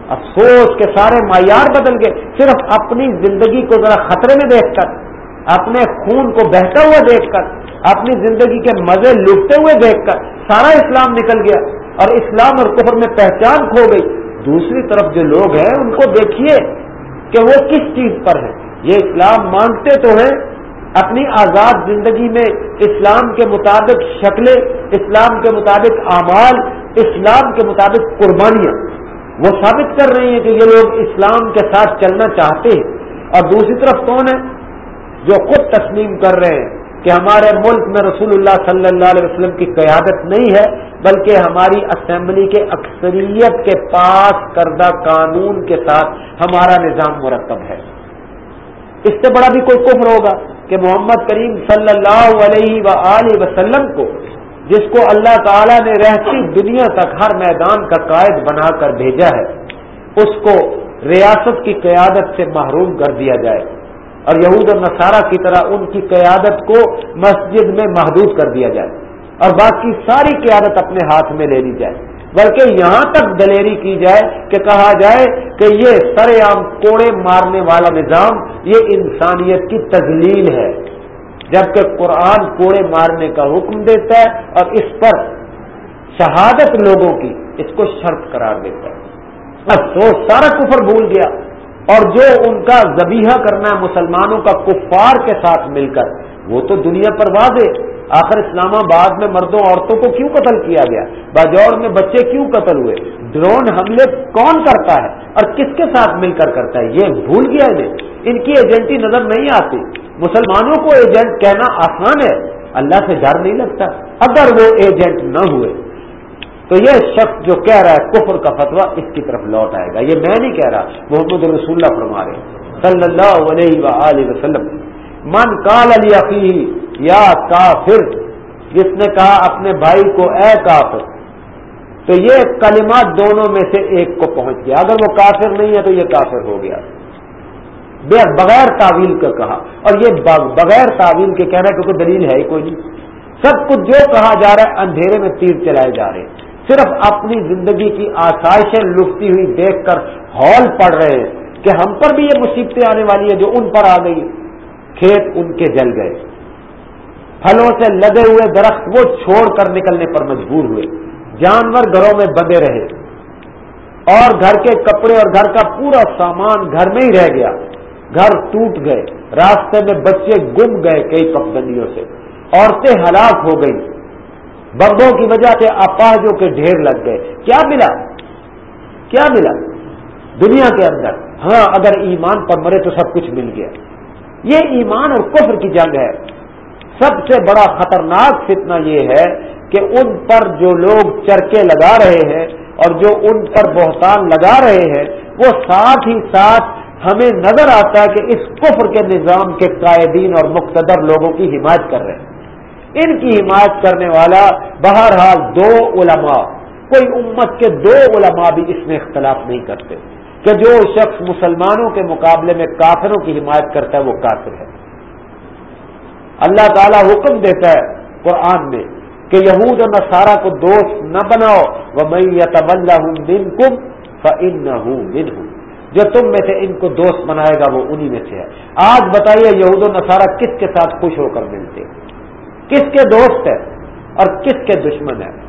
افسوس کے سارے معیار بدل گئے۔ صرف اپنی زندگی کو ذرا خطرے میں دیکھ کر، اپنے خون کو بہتا ہوا دیکھ کر، اپنی زندگی کے مزے لٹتے ہوئے دیکھ کر سارا اسلام نکل گیا اور اسلام اور کفر میں پہچان کھو گئی۔ دوسری طرف جو لوگ ہیں، ان کو دیکھیے۔ کہ وہ کس چیز پر ہیں یہ اسلام مانتے تو ہیں، اپنی آزاد زندگی میں اسلام کے مطابق شکلیں، اسلام کے مطابق اعمال، اسلام کے مطابق قربانیاں۔ وہ ثابت کر رہی ہیں کہ یہ لوگ اسلام کے ساتھ چلنا چاہتے ہیں۔ اور دوسری طرف کون ہے؟ جو خود تسلیم کر رہے ہیں۔ کہ ہمارے ملک میں رسول اللہ صلی اللہ علیہ وسلم کی قیادت نہیں ہے، بلکہ ہماری اسمبلی کے اکثریت کے پاس کردہ قانون کے ساتھ ہمارا نظام مرتب ہے۔ اس سے بڑا بھی کوئی کفر ہوگا کہ محمد کریم صلی اللہ علیہ وسلم کو، جس کو اللہ تعالی نے رہتی دنیا تک ہر میدان کا قائد بنا کر بھیجا ہے، اس کو ریاست کی قیادت سے محروم کر دیا جائے۔ اور یہود اور نصارہ کی طرح ان کی قیادت کو مسجد میں محدود کر دیا جائے اور باقی ساری قیادت اپنے ہاتھ میں لے لی جائے۔ بلکہ یہاں تک دلیری کی جائے کہ کہا جائے کہ یہ سر عام کوڑے مارنے والا نظام، یہ انسانیت کی تزلیل ہے۔ جبکہ قرآن کوڑے مارنے کا حکم دیتا ہے اور اس پر شہادت لوگوں کی اس کو شرط قرار دیتا ہے۔ افسوس، سارا کفر بھول گیا۔ اور جو ان کا زبیحہ کرنا ہے مسلمانوں کا کفار کے ساتھ مل کر، وہ تو دنیا پر واضح آخر اسلام آباد میں مردوں عورتوں کو کیوں قتل کیا گیا؟ باجوڑ میں بچے کیوں قتل ہوئے؟ ڈرون حملے کون کرتا ہے اور کس کے ساتھ مل کر کرتا ہے؟ یہ بھول گیا انہیں۔ ان کی ایجنٹی نظر نہیں آتی۔ مسلمانوں کو ایجنٹ کہنا آسان ہے۔ اللہ سے ڈر نہیں لگتا۔ اگر وہ ایجنٹ نہ ہوئے تو یہ شخص جو کہہ رہا ہے کفر کا فتوا اس کی طرف لوٹ آئے گا۔ یہ میں نہیں کہہ رہا، محمد رسول اللہ فرما رہے صلی اللہ علیہ وآلہ وسلم۔ من کال علی عقی یا کافر، جس نے کہا اپنے بھائی کو، اے کافر، تو یہ کلمات دونوں میں سے ایک کو پہنچ گیا۔ اگر وہ کافر نہیں ہے تو یہ کافر ہو گیا۔ بغیر تعویل کا کہا۔ اور یہ بغیر تعویل کے کہنا کیونکہ دلیل ہے ہی کوئی نہیں۔ سب کچھ جو کہا جا رہا ہے، اندھیرے میں تیر چلائے جا رہے ہیں۔ صرف اپنی زندگی کی آسائشیں لٹتی ہوئی دیکھ کر ہال پڑ رہے ہیں کہ ہم پر بھی یہ مصیبتیں آنے والی ہیں جو ان پر آ گئی۔ کھیت ان کے جل گئے۔ پھلوں سے لگے ہوئے درخت وہ چھوڑ کر نکلنے پر مجبور ہوئے۔ جانور گھروں میں بندے رہے۔ اور گھر کے کپڑے اور گھر کا پورا سامان گھر میں ہی رہ گیا۔ گھر ٹوٹ گئے۔ راستے میں بچے گم گئے کئی پگڈنڈیوں سے۔ عورتیں ہلاک ہو گئی بمبوں کی وجہ سے اپاہجوں کے ڈھیر لگ گئے۔ کیا ملا؟ کیا ملا؟ دنیا کے اندر۔ ہاں اگر ایمان پر مرے تو سب کچھ مل گیا۔ یہ ایمان اور کفر کی جنگ ہے۔ سب سے بڑا خطرناک فتنہ یہ ہے کہ ان پر جو لوگ چرکے لگا رہے ہیں اور جو ان پر بہتان لگا رہے ہیں، وہ ساتھ ہی ساتھ ہمیں نظر آتا ہے کہ اس کفر کے نظام کے قائدین اور مقتدر لوگوں کی حمایت کر رہے ہیں۔ ان کی حمایت کرنے والا بہرحال دو علماء، کوئی امت کے دو علماء بھی اس میں اختلاف نہیں کرتے کہ جو شخص مسلمانوں کے مقابلے میں کافروں کی حمایت کرتا ہے وہ کافر ہے۔ اللہ تعالی حکم دیتا ہے قرآن میں کہ یہود و نصارہ کو دوست نہ بناؤ وہ میں یتبلہ ہوں دن ہوں جو تم میں سے ان کو دوست بنائے گا وہ انہی میں سے ہے۔ آج بتائیے یہود و نصارہ کس کے ساتھ خوش ہو کر ملتے؟ ہیں کس کے دوست ہے اور کس کے دشمن ہے؟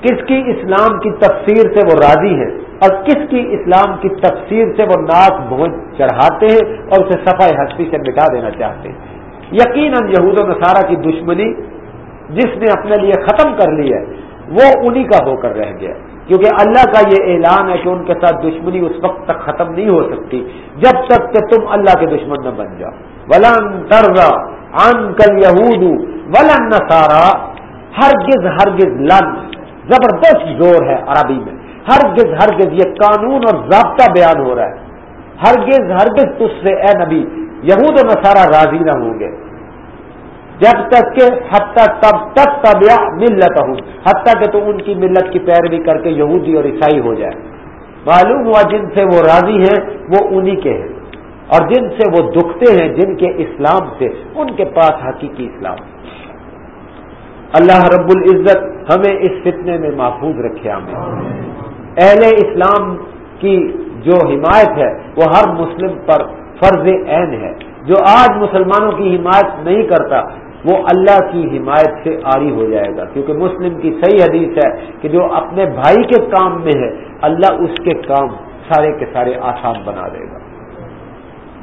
کس کی اسلام کی تفسیر سے وہ راضی ہے اور کس کی اسلام کی تفسیر سے وہ ناک بھونج چڑھاتے ہیں اور اسے صفائی ہستی سے مٹا دینا چاہتے ہیں؟ یقیناً یہود و نصارہ کی دشمنی جس نے اپنے لیے ختم کر لی ہے، وہ انہی کا ہو کر رہ گیا۔ کیونکہ اللہ کا یہ اعلان ہے کہ ان کے ساتھ دشمنی اس وقت تک ختم نہیں ہو سکتی، جب تک کہ تم اللہ کے دشمن نہ بن جاؤ۔ ولن ترزا ان کل یہود ولن نسارا ہرگز ہرگز لن، زبردست زور ہے عربی میں۔ ہرگز ہرگز یہ قانون اور ضابطہ بیان ہو رہا ہے۔ ہرگز ہرگز تج سے اے نبی، یہود و نصارہ راضی نہ ہوں گے۔ جب تک کہ حتیٰ تب تک تب یا ملت ہوں حتیٰ کہ تو ان کی ملت کی پیروی کر کے یہودی اور عیسائی ہو جائے۔ معلوم ہوا جن سے وہ راضی ہیں، وہ انہی کے ہیں۔ اور جن سے وہ دکھتے ہیں، جن کے اسلام سے، ان کے پاس حقیقی اسلام۔ اللہ رب العزت ہمیں اس فتنے میں محفوظ رکھے ہمیں اہل اسلام کی جو حمایت ہے، وہ ہر مسلم پر فرض عین ہے۔ جو آج مسلمانوں کی حمایت نہیں کرتا، وہ اللہ کی حمایت سے آری ہو جائے گا۔ کیونکہ مسلم کی صحیح حدیث ہے کہ جو اپنے بھائی کے کام میں ہے، اللہ اس کے کام سارے کے سارے آسان بنا دے گا۔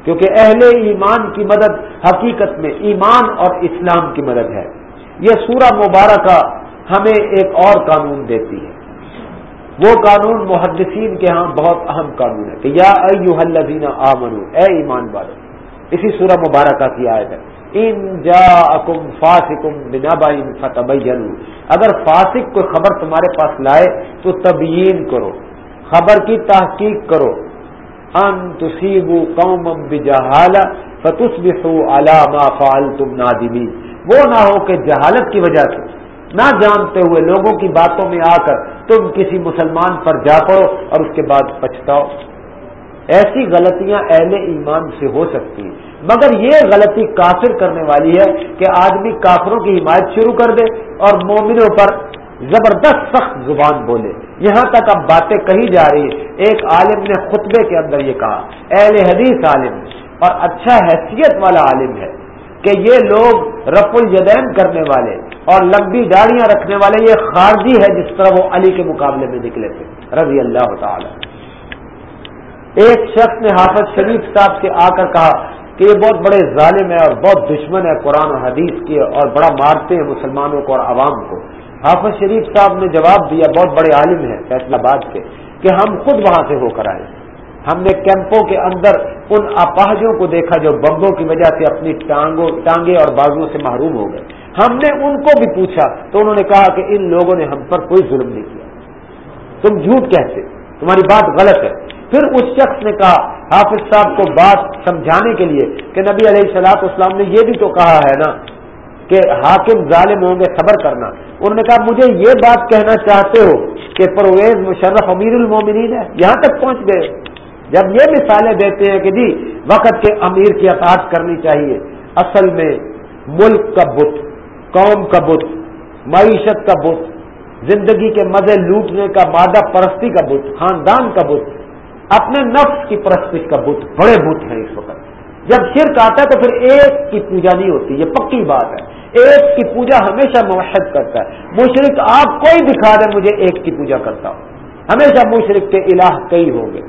کیونکہ اہل ایمان کی مدد حقیقت میں ایمان اور اسلام کی مدد ہے۔ یہ سورہ مبارکہ ہمیں ایک اور قانون دیتی ہے۔ وہ قانون محدثین کے ہاں بہت اہم قانون ہے کہ یا الذین آمنو، اے ایمان والے اسی سورہ مبارکہ کی آیت ہے۔ ان جا اکم فاسکم بنا بائن فتح اگر فاسق کوئی خبر تمہارے پاس لائے تو تبیین کرو، خبر کی تحقیق کرو۔ ان تصیبو قوم بجہالہ فتسبحوا علی ما فعلتم نادمین وہ نہ ہو کہ جہالت کی وجہ سے۔ نہ جانتے ہوئے لوگوں کی باتوں میں آ کر تم کسی مسلمان پر جا پڑو اور اس کے بعد پچھتاؤ۔ ایسی غلطیاں اہل ایمان سے ہو سکتی ہیں۔ مگر یہ غلطی کافر کرنے والی ہے کہ آدمی کافروں کی حمایت شروع کر دے اور مومنوں پر زبردست سخت زبان بولے۔ یہاں تک اب باتیں کہی جا رہی ہیں۔ ایک عالم نے خطبے کے اندر یہ کہا، اہل حدیث عالم اور اچھا حیثیت والا عالم ہے کہ یہ لوگ رف الجدین کرنے والے اور لمبی داڑیاں رکھنے والے، یہ خارجی ہے جس طرح وہ علی کے مقابلے میں نکلے تھے۔ رضی اللہ تعالی۔ ایک شخص نے حافظ شریف صاحب سے آ کر کہا کہ یہ بہت بڑے ظالم ہے اور بہت دشمن ہے قرآن و حدیث کے اور بڑا مارتے ہیں مسلمانوں کو اور عوام کو۔ حافظ شریف صاحب نے جواب دیا، بہت بڑے عالم ہیں فیصلہ آباد کے، کہ ہم خود وہاں سے ہو کر آئے۔ ہم نے کیمپوں کے اندر ان اپاہجوں کو دیکھا جو بمبوں کی وجہ سے اپنی ٹانگوں، ٹانگیں اور بازو سے محروم ہو گئے۔ ہم نے ان کو بھی پوچھا، تو انہوں نے کہا کہ ان لوگوں نے ہم پر کوئی ظلم نہیں کیا۔ تم جھوٹ کہتے، تمہاری بات غلط ہے۔ پھر اس شخص نے کہا، حافظ صاحب کو بات سمجھانے کے لیے کہ نبی علیہ السلاط اسلام نے یہ بھی تو کہا ہے نا کہ حاکم ظالم ہوں گے، صبر کرنا۔ انہوں نے کہا، مجھے یہ بات کہنا چاہتے ہو کہ پرویز مشرف امیر المومنین ہے، یہاں تک پہنچ گئے۔ جب یہ مثالیں دیتے ہیں کہ جی وقت کے امیر کی اطاعت کرنی چاہیے۔ اصل میں ملک کا بت، قوم کا بت، معیشت کا بت، زندگی کے مزے لوٹنے کا مادہ پرستی کا بت، خاندان کا بت، اپنے نفس کی پرستش کا بت، بڑے بت ہیں اس وقت۔ جب شرک آتا ہے تو پھر ایک کی پوجا نہیں ہوتی، یہ پکی بات ہے۔ ایک کی پوجا ہمیشہ موحد کرتا ہے۔ مشرق آپ کوئی دکھا دیں مجھے ایک کی پوجا کرتا ہوں۔ ہمیشہ مشرق کے الہ کئی ہوں گے۔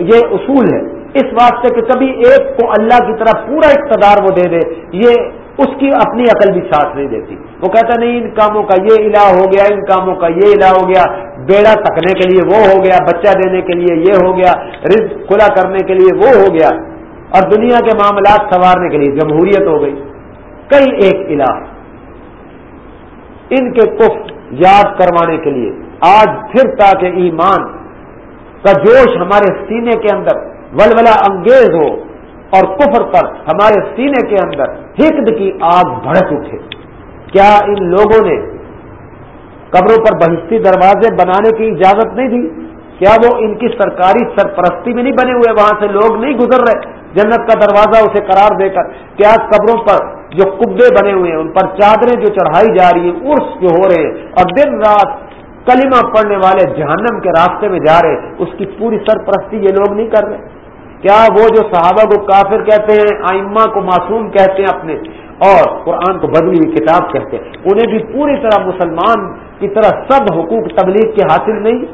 یہ اصول ہے۔ اس واسطے کہ کبھی ایک کو اللہ کی طرح پورا اقتدار وہ دے دے، یہ اس کی اپنی عقل بھی ساتھ نہیں دیتی۔ وہ کہتا نہیں، ان کاموں کا یہ الہ ہو گیا، ان کاموں کا یہ الہ ہو گیا۔ بیڑا تکنے کے لیے وہ ہو گیا، بچہ دینے کے لیے یہ ہو گیا، رزق کھلا کرنے کے لیے وہ ہو گیا۔ اور دنیا کے معاملات سنوارنے کے لیے جمہوریت ہو گئی۔ کئی ایک الہ۔ ان کے کف یاد کروانے کے لیے آج پھر تاکہ ایمان کا جوش ہمارے سینے کے اندر ولولا انگیز ہو۔ اور کفر پر ہمارے سینے کے اندر حقد کی آگ بھڑک اٹھے۔ کیا ان لوگوں نے قبروں پر بہشتی دروازے بنانے کی اجازت نہیں دی؟ کیا وہ ان کی سرکاری سرپرستی میں نہیں بنے ہوئے؟ وہاں سے لوگ نہیں گزر رہے۔ جنت کا دروازہ اسے قرار دے کر کیا قبروں پر جو کبے بنے ہوئے ہیں، ان پر چادریں جو چڑھائی جا رہی ہیں، عرس جو ہو رہے ہیں اور دن رات کلمہ پڑھنے والے جہنم کے راستے میں جا رہے اس کی پوری سرپرستی یہ لوگ نہیں کر رہے۔ کیا وہ جو صحابہ کو کافر کہتے ہیں، آئمہ کو معصوم کہتے ہیں اپنے، اور قرآن کو بدلی ہوئی کتاب کہتے ہیں۔ انہیں بھی پوری طرح مسلمان کی طرح سب حقوق تبلیغ کے حاصل نہیں۔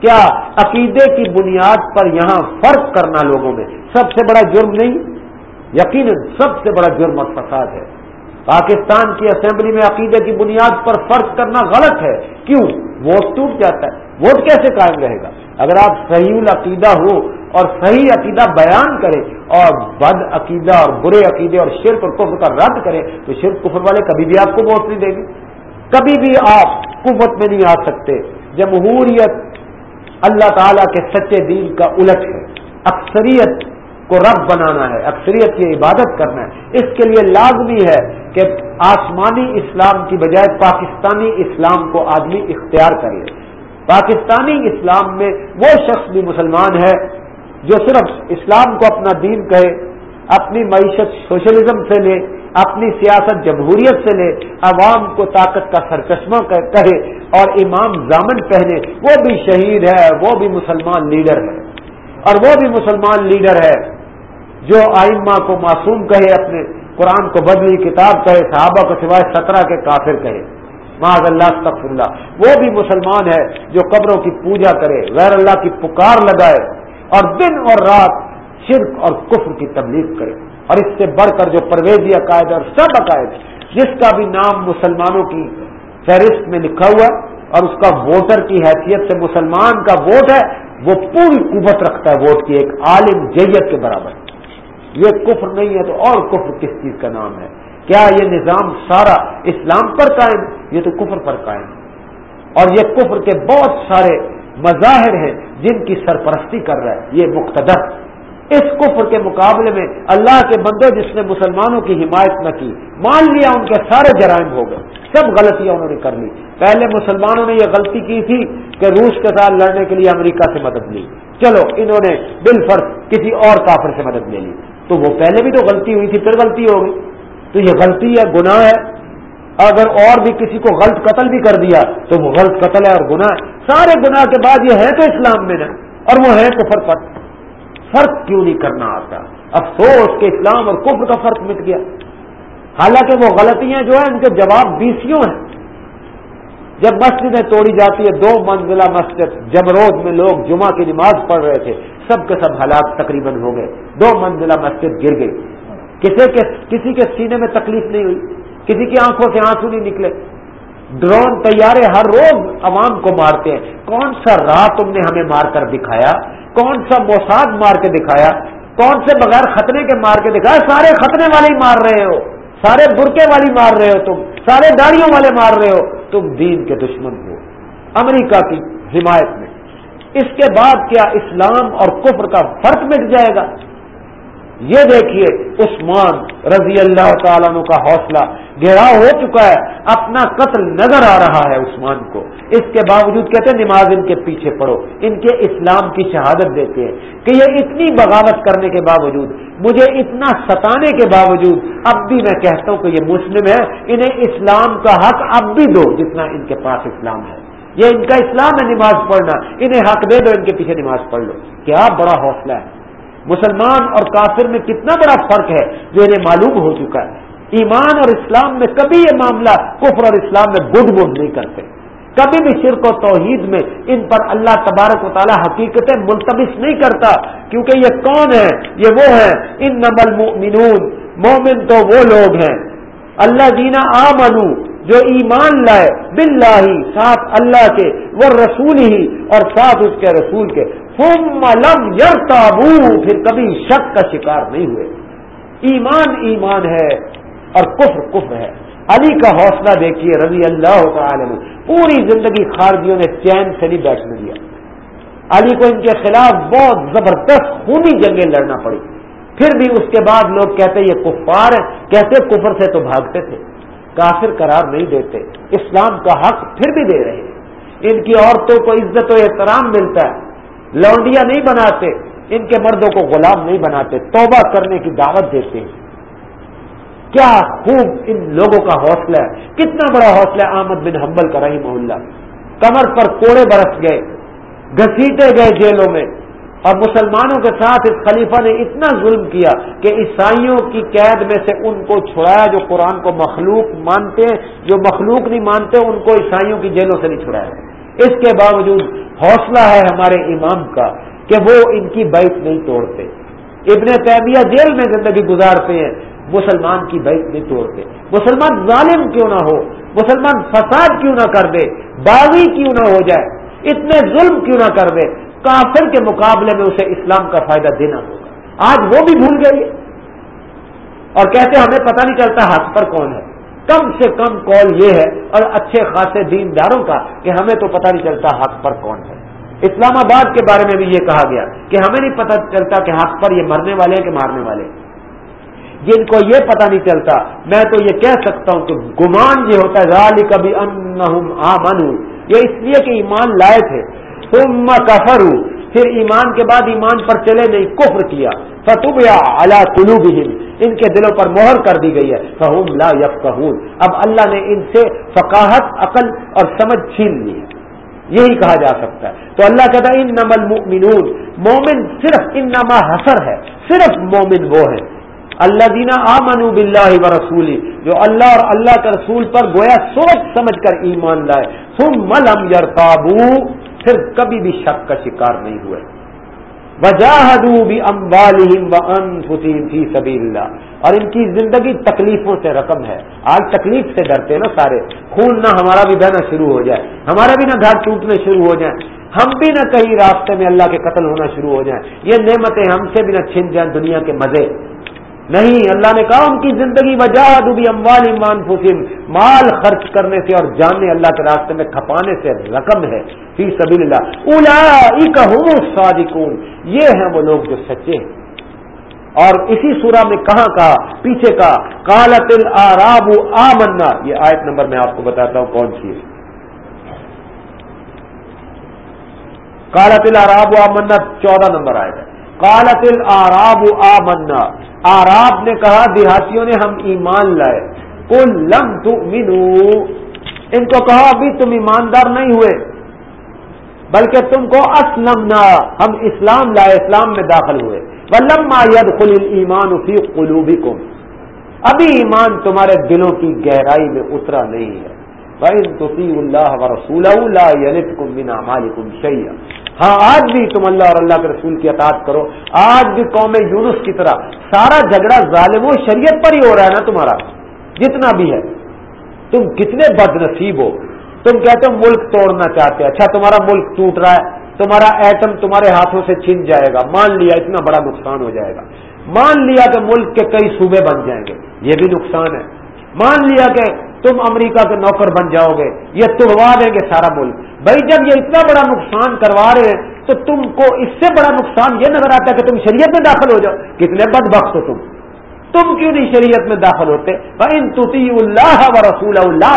کیا عقیدے کی بنیاد پر یہاں فرق کرنا لوگوں میں سب سے بڑا جرم نہیں؟ یقیناً سب سے بڑا جرم اور فساد ہے۔ پاکستان کی اسمبلی میں عقیدے کی بنیاد پر فرق کرنا غلط ہے۔ کیوں؟ ووٹ ٹوٹ جاتا ہے۔ ووٹ کیسے قائم رہے گا؟ اگر آپ صحیح العقیدہ ہو اور صحیح عقیدہ بیان کرے اور بد عقیدہ اور برے عقیدے اور شرک اور کفر کا رد کرے، تو شرک کفر والے کبھی بھی آپ کو ووٹ نہیں دیں گے کبھی بھی آپ قوت میں نہیں آ سکتے۔ جمہوریت اللہ تعالی کے سچے دین کا الٹ ہے۔ اکثریت کو رب بنانا ہے، اکثریت کی عبادت کرنا ہے۔ اس کے لیے لازمی ہے کہ آسمانی اسلام کی بجائے پاکستانی اسلام کو آدمی اختیار کرے۔ پاکستانی اسلام میں وہ شخص بھی مسلمان ہے جو صرف اسلام کو اپنا دین کہے، اپنی معیشت سوشلزم سے لے، اپنی سیاست جمہوریت سے لے، عوام کو طاقت کا سرچشمہ کہے اور امام ضامن پہنے، وہ بھی شہید ہے، وہ بھی مسلمان لیڈر ہے۔ اور وہ بھی مسلمان لیڈر ہے جو آئمہ کو معصوم کہے، اپنے قرآن کو بدلی کتاب کہے، صحابہ کو سوائے سترہ کے کافر کہے۔ معذ اللہ تخ اللہ۔ وہ بھی مسلمان ہے جو قبروں کی پوجا کرے، غیر اللہ کی پکار لگائے۔ اور دن اور رات شرک اور کفر کی تبلیغ کرے اور اس سے بڑھ کر جو پرویزی عقائد اور سب عقائد جس کا بھی نام مسلمانوں کی فہرست میں لکھا ہوا ہے اور اس کا ووٹر کی حیثیت سے مسلمان کا ووٹ ہے، وہ پوری قوت رکھتا ہے ووٹ کی ایک عالم جیت کے برابر۔ یہ کفر نہیں ہے تو اور کفر کس چیز کا نام ہے؟ کیا یہ نظام سارا اسلام پر قائم؟ یہ تو کفر پر قائم۔ اور یہ کفر کے بہت سارے مظاہر ہیں جن کی سرپرستی کر رہا ہے، یہ مقتدر۔ اس کفر کے مقابلے میں اللہ کے بندے جس نے مسلمانوں کی حمایت نہ کی، مان لیا ان کے سارے جرائم ہو گئے، سب غلطیاں انہوں نے کر لی۔ پہلے مسلمانوں نے یہ غلطی کی تھی کہ روس کے ساتھ لڑنے کے لیے امریکہ سے مدد لی۔ چلو، انہوں نے بل فرق کسی اور کافر سے مدد لے لی۔ تو وہ پہلے بھی تو غلطی ہوئی تھی، پھر غلطی ہو گئی۔ تو یہ غلطی ہے، گناہ ہے۔ اگر اور بھی کسی کو غلط قتل بھی کر دیا تو وہ غلط قتل ہے اور گناہ ہے۔ سارے گناہ کے بعد یہ ہے تو اسلام میں نا۔ اور وہ ہے کفر پر فرق۔ کیوں نہیں کرنا آتا؟ افسوس کہ اسلام اور کفر کا فرق مٹ گیا۔ حالانکہ وہ غلطیاں جو ہیں، ان کے جواب بیسیوں ہیں۔ جب مسجدیں توڑی جاتی ہے دو منزلہ مسجد، جب روز میں لوگ جمعہ کی نماز پڑھ رہے تھے، سب کے سب حالات تقریباً ہو گئے۔ دو منزلہ مسجد گر گئی۔ کسی کے کسی کے سینے میں تکلیف نہیں ہوئی۔ کسی کی آنکھوں سے آنسو نہیں نکلے۔ ڈرون تیارے ہر روز عوام کو مارتے ہیں۔ کون سا راہ تم نے ہمیں مار کر دکھایا؟ کون سا موساد مار کے دکھایا؟ کون سے بغیر خطرے کے مار کے دکھایا؟ سارے خطرے والے ہی مار رہے ہو۔ سارے برقے والی مار رہے ہو تم۔ سارے داڑیوں والے مار رہے ہو۔ تم دین کے دشمن ہو۔ امریکہ کی حمایت میں۔ اس کے بعد کیا اسلام اور کفر کا فرق مٹ جائے گا؟ یہ دیکھیے عثمان رضی اللہ تعالیٰ کا حوصلہ گہرا ہو چکا ہے، اپنا قتل نظر آ رہا ہے عثمان کو۔ اس کے باوجود کہتے ہیں، نماز ان کے پیچھے پڑھو، ان کے اسلام کی شہادت دیتے ہیں۔ کہ یہ اتنی بغاوت کرنے کے باوجود، مجھے اتنا ستانے کے باوجود، اب بھی میں کہتا ہوں کہ یہ مسلم ہے انہیں اسلام کا حق اب بھی دو، جتنا ان کے پاس اسلام ہے۔ یہ ان کا اسلام ہے نماز پڑھنا، انہیں حق دے دو، ان کے پیچھے نماز پڑھ لو۔ کیا بڑا حوصلہ ہے۔ مسلمان اور کافر میں کتنا بڑا فرق ہے جو انہیں معلوم ہو چکا ہے۔ ایمان اور اسلام میں کبھی یہ معاملہ کفر اور اسلام میں بدھ بدھ نہیں کرتے۔ کبھی بھی شرک و توحید میں ان پر اللہ تبارک و تعالی حقیقتیں ملتبس نہیں کرتا، کیونکہ یہ کون ہے؟ یہ وہ ہے ان نمل مومن تو وہ لوگ ہیں۔ اللہ دینا آ جو ایمان لائے بلاہی ساتھ اللہ کے وہ رسول ہی اور ساتھ اس کے رسول کے۔ لم یر تابو پھر کبھی شک کا شکار نہیں ہوئے۔ ایمان ایمان ہے اور کفر کفر ہے۔ علی کا حوصلہ دیکھیے، رضی اللہ تعالی نے پوری زندگی خارجیوں نے چین سے نہیں بیٹھنے دیا۔ علی کو ان کے خلاف بہت زبردست خونی جنگیں لڑنا پڑی۔ پھر بھی اس کے بعد لوگ کہتے یہ کفار ہے کہتے کفر سے تو بھاگتے تھے۔ کافر قرار نہیں دیتے۔ اسلام کا حق پھر بھی دے رہے ہیں۔ ان کی عورتوں کو عزت و احترام ملتا ہے۔ لونڈیاں نہیں بناتے، ان کے مردوں کو غلام نہیں بناتے، توبہ کرنے کی دعوت دیتے ہیں۔ کیا خوب ان لوگوں کا حوصلہ ہے۔ کتنا بڑا حوصلہ ہے احمد بن حنبل کا رہی محلہ کمر پر کوڑے برس گئے، گھسیٹے گئے جیلوں میں۔ اور مسلمانوں کے ساتھ اس خلیفہ نے اتنا ظلم کیا کہ عیسائیوں کی قید میں سے ان کو چھڑایا جو قرآن کو مخلوق مانتے ہیں، جو مخلوق نہیں مانتے، ان کو عیسائیوں کی جیلوں سے نہیں چھڑایا۔ اس کے باوجود حوصلہ ہے ہمارے امام کا کہ وہ ان کی بیت نہیں توڑتے۔ ابن تیمیہ جیل میں زندگی گزارتے ہیں، مسلمان کی بیت نہیں توڑتے۔ مسلمان ظالم کیوں نہ ہو؟ مسلمان فساد کیوں نہ کر دے؟ باغی کیوں نہ ہو جائے؟ اتنے ظلم کیوں نہ کر دے؟ کافر کے مقابلے میں اسے اسلام کا فائدہ دینا ہوگا۔ آج وہ بھی بھول گئی اور کہتے ہمیں پتہ نہیں چلتا حق پر کون ہے۔ کم سے کم کال یہ ہے اور اچھے خاصے دینداروں کا کہ ہمیں تو پتہ نہیں چلتا حق پر کون ہے۔ اسلام آباد کے بارے میں بھی یہ کہا گیا کہ ہمیں نہیں پتہ چلتا کہ حق پر یہ مرنے والے ہیں کہ مارنے والے جن کو یہ پتہ نہیں چلتا، میں تو یہ کہہ سکتا ہوں کہ گمان یہ ہوتا ہے غالی کبھی ان یہ اس لیے کہ ایمان لائے تھے ثم کفر پھر ایمان کے بعد ایمان پر چلے نہیں، کفر کیا۔ فتوب یا اللہ ان کے دلوں پر مہر کر دی گئی ہے۔ فہم لا یف اب اللہ نے ان سے فقاہت، عقل اور سمجھ چھین لی ہے۔ یہی کہا جا سکتا ہے۔ تو اللہ کہتا ہے ان نمل مومن صرف ان نما حسر ہے۔ صرف مومن وہ ہے۔ اللہ دینا آ منو بلّہ و رسولی۔ جو اللہ اور اللہ کے رسول پر گویا سوچ سمجھ کر ایمان لائے۔ سم ملم یر پھر کبھی بھی شک کا شکار نہیں ہوئے۔ سبھی اللہ اور ان کی زندگی تکلیفوں سے رقم ہے۔ آج تکلیف سے ڈرتے ہیں نا سارے۔ خون نہ ہمارا بھی بہنا شروع ہو جائے۔ ہمارا بھی نہ گھر ٹوٹنے شروع ہو جائیں ہم بھی نہ کہیں راستے میں اللہ کے قتل ہونا شروع ہو جائیں یہ نعمتیں ہم سے بھی نہ چھن جائیں دنیا کے مزے۔ نہیں، اللہ نے کہا ان کی زندگی وجہ بھی اموال ایمان فسم مال خرچ کرنے سے اور جاننے اللہ کے راستے میں کھپانے سے رقم ہے۔ فی سبیل اللہ اولا صادقون یہ ہیں وہ لوگ جو سچے ہیں۔ اور اسی سورہ میں کہاں کہا پیچھے کا کالت الراب آ منا یہ آیت نمبر میں آپ کو بتاتا ہوں کون سی ہے۔ کالت الراب آ منا چودہ نمبر آئے گا کالت الراب آ آراب نے کہا، دیہاتیوں نے ہم ایمان لائے۔ کل لم تؤمنو ان کو کہو ابھی تم ایماندار نہیں ہوئے، بلکہ تم کو اسلمنا، ہم اسلام لائے، اسلام میں داخل ہوئے۔ ولما يدخل ایمان فی قلوبکم ابھی ایمان تمہارے دلوں کی گہرائی میں اترا نہیں ہے۔ اللہ و رسول مالکم شیا ہاں آج بھی تم اللہ اور اللہ کے رسول کی اطاعت کرو۔ آج بھی قوم یونس کی طرح سارا جھگڑا ظالم و شریعت پر ہی ہو رہا ہے نا تمہارا۔ جتنا بھی ہے۔ تم کتنے بد نصیب ہو۔ تم کہتے ہو ملک توڑنا چاہتے اچھا تمہارا ملک ٹوٹ رہا ہے۔ تمہارا ایٹم تمہارے ہاتھوں سے چھن جائے گا۔ مان لیا، اتنا بڑا نقصان ہو جائے گا۔ مان لیا کہ ملک کے کئی صوبے بن جائیں گے۔ یہ بھی نقصان ہے۔ مان لیا کہ تم امریکہ کے نوکر بن جاؤ گے۔ یہ توڑوا دیں گے سارا ملک۔ بھائی جب یہ اتنا بڑا نقصان کروا رہے ہیں، تو تم کو اس سے بڑا نقصان یہ نظر آتا ہے کہ تم شریعت میں داخل ہو جاؤ۔ کتنے بد بخش ہو تم؟ تم کیوں نہیں شریعت میں داخل ہوتے؟ اللہ و رسول اللہ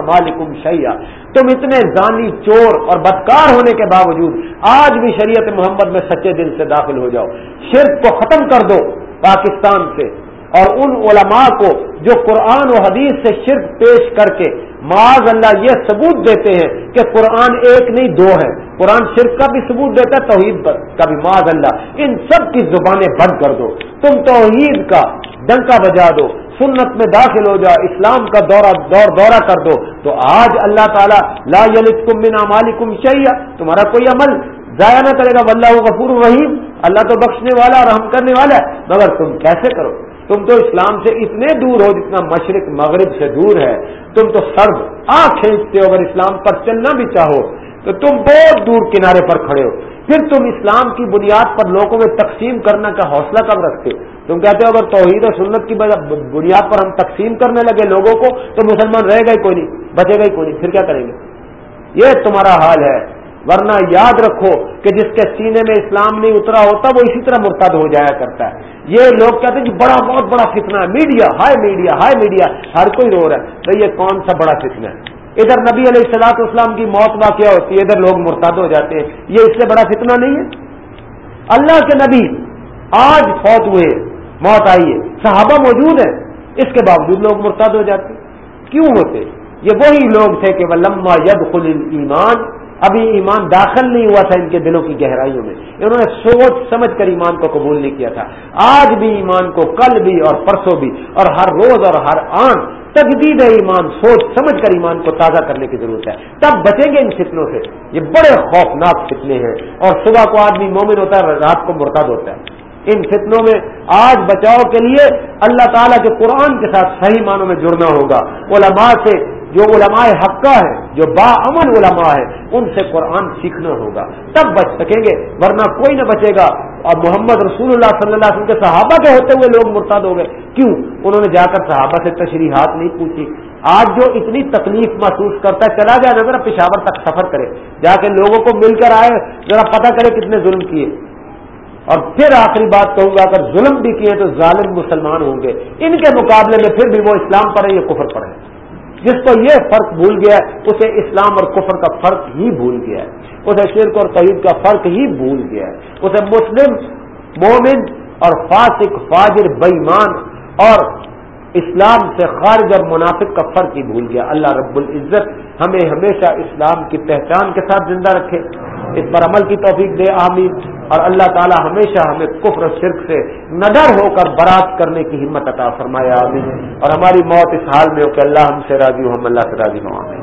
مالکم شیا تم اتنے زانی چور اور بدکار ہونے کے باوجود آج بھی شریعت محمد میں سچے دل سے داخل ہو جاؤ۔ شرک کو ختم کر دو پاکستان سے۔ اور ان علماء کو جو قرآن و حدیث سے شرک پیش کر کے معاذ اللہ یہ ثبوت دیتے ہیں کہ قرآن ایک نہیں دو ہے قرآن شرک کا بھی ثبوت دیتا ہے، توحید کا بھی۔ معاذ اللہ، ان سب کی زبانیں بند کر دو۔ تم توحید کا ڈنکا بجا دو، سنت میں داخل ہو جاؤ، اسلام کا دورہ، دور، دورہ کر دو۔ تو آج اللہ تعالیٰ، لا کم بنا مالکم چاہیے تمہارا کوئی عمل ضائع نہ کرے گا، واللہ غفور رحیم۔ اللہ تو بخشنے والا اور ہم کرنے والا ہے۔ مگر تم کیسے کرو؟ تم تو اسلام سے اتنے دور ہو جتنا مشرق، مغرب سے دور ہے، تم تو سرد آ کھینچتے ہو اگر اسلام پر چلنا بھی چاہو، تو تم بہت دور کنارے پر کھڑے ہو۔ پھر تم اسلام کی بنیاد پر لوگوں میں تقسیم کرنے کا حوصلہ کب رکھتے۔ ہو تم کہتے ہو اگر توحید و سنت کی بنیاد پر ہم تقسیم کرنے لگے لوگوں کو، تو مسلمان رہے گا ہی کوئی نہیں، بچے گا ہی کوئی نہیں، پھر کیا کریں گے؟ یہ تمہارا حال ہے۔ ورنہ یاد رکھو کہ جس کے سینے میں اسلام نہیں اترا ہوتا، وہ اسی طرح مرتد ہو جایا کرتا ہے۔ یہ لوگ کہتے ہیں کہ بڑا، بہت بڑا فتنہ ہے۔ میڈیا ہائی میڈیا ہائی میڈیا، ہر کوئی رو رہا ہے۔ بھائی یہ کون سا بڑا فتنہ ہے؟ ادھر نبی علیہ السلاط اسلام کی موت واقع ہوتی ہے، ادھر لوگ مرتد ہو جاتے ہیں۔ یہ اس سے بڑا فتنہ نہیں ہے۔ اللہ کے نبی آج فوت ہوئے، موت آئی ہے۔ صحابہ موجود ہیں۔ اس کے باوجود لوگ مرتد ہو جاتے کیوں ہوتے؟ یہ وہی لوگ تھے کہ وہ لمبا ید خل ایمان ابھی ایمان داخل نہیں ہوا تھا ان کے دلوں کی گہرائیوں میں۔ انہوں نے سوچ سمجھ کر ایمان کو قبول نہیں کیا تھا۔ آج بھی ایمان کو کل بھی اور پرسوں بھی اور ہر روز اور ہر آن تجدید ایمان، سوچ سمجھ کر ایمان کو تازہ کرنے کی ضرورت ہے۔ تب بچیں گے ان فتنوں سے۔ یہ بڑے خوفناک فتنے ہیں۔ اور صبح کو آدمی مومن ہوتا ہے، رات کو مرتاد ہوتا ہے۔ ان فتنوں میں آج بچاؤ کے لیے اللہ تعالیٰ کے قرآن کے ساتھ صحیح معنوں میں جڑنا ہوگا۔ علماء سے جو علماء حقہ ہے، جو با امن علماء ہے، ان سے قرآن سیکھنا ہوگا۔ تب بچ سکیں گے، ورنہ کوئی نہ بچے گا۔ اور محمد رسول اللہ صلی اللہ علیہ وسلم کے صحابہ کے ہوتے ہوئے لوگ مرتاد ہو گئے۔ کیوں؟ انہوں نے جا کر صحابہ سے تشریحات نہیں پوچھی۔ آج جو اتنی تکلیف محسوس کرتا ہے، چلا جائے ذرا پشاور تک سفر کرے۔ جا کے لوگوں کو مل کر آئے، ذرا پتہ کرے کتنے ظلم کیے۔ اور پھر آخری بات کہوں گا، اگر ظلم بھی کیے تو ظالم مسلمان ہوں گے۔ ان کے مقابلے میں پھر بھی وہ اسلام پر ہے، یہ کفر پر ہے۔ جس کو یہ فرق بھول گیا ہے، اسے اسلام اور کفر کا فرق ہی بھول گیا ہے۔ اسے شرک اور توحید کا فرق ہی بھول گیا ہے۔ اسے مسلم، مومن اور فاسق، فاجر بےمان اور اسلام سے خارج اور منافق کا فرق ہی بھول گیا۔ اللہ رب العزت ہمیں ہمیشہ اسلام کی پہچان کے ساتھ زندہ رکھے۔ اس پر عمل کی توفیق دے، آمین۔ اور اللہ تعالی ہمیشہ ہمیں کفر شرک سے نڈر ہو کر برات کرنے کی ہمت عطا فرمایا آمین۔ اور ہماری موت اس حال میں ہو کہ اللہ ہم سے راضی ہو، ہم اللہ سے راضی ہوں، آمین۔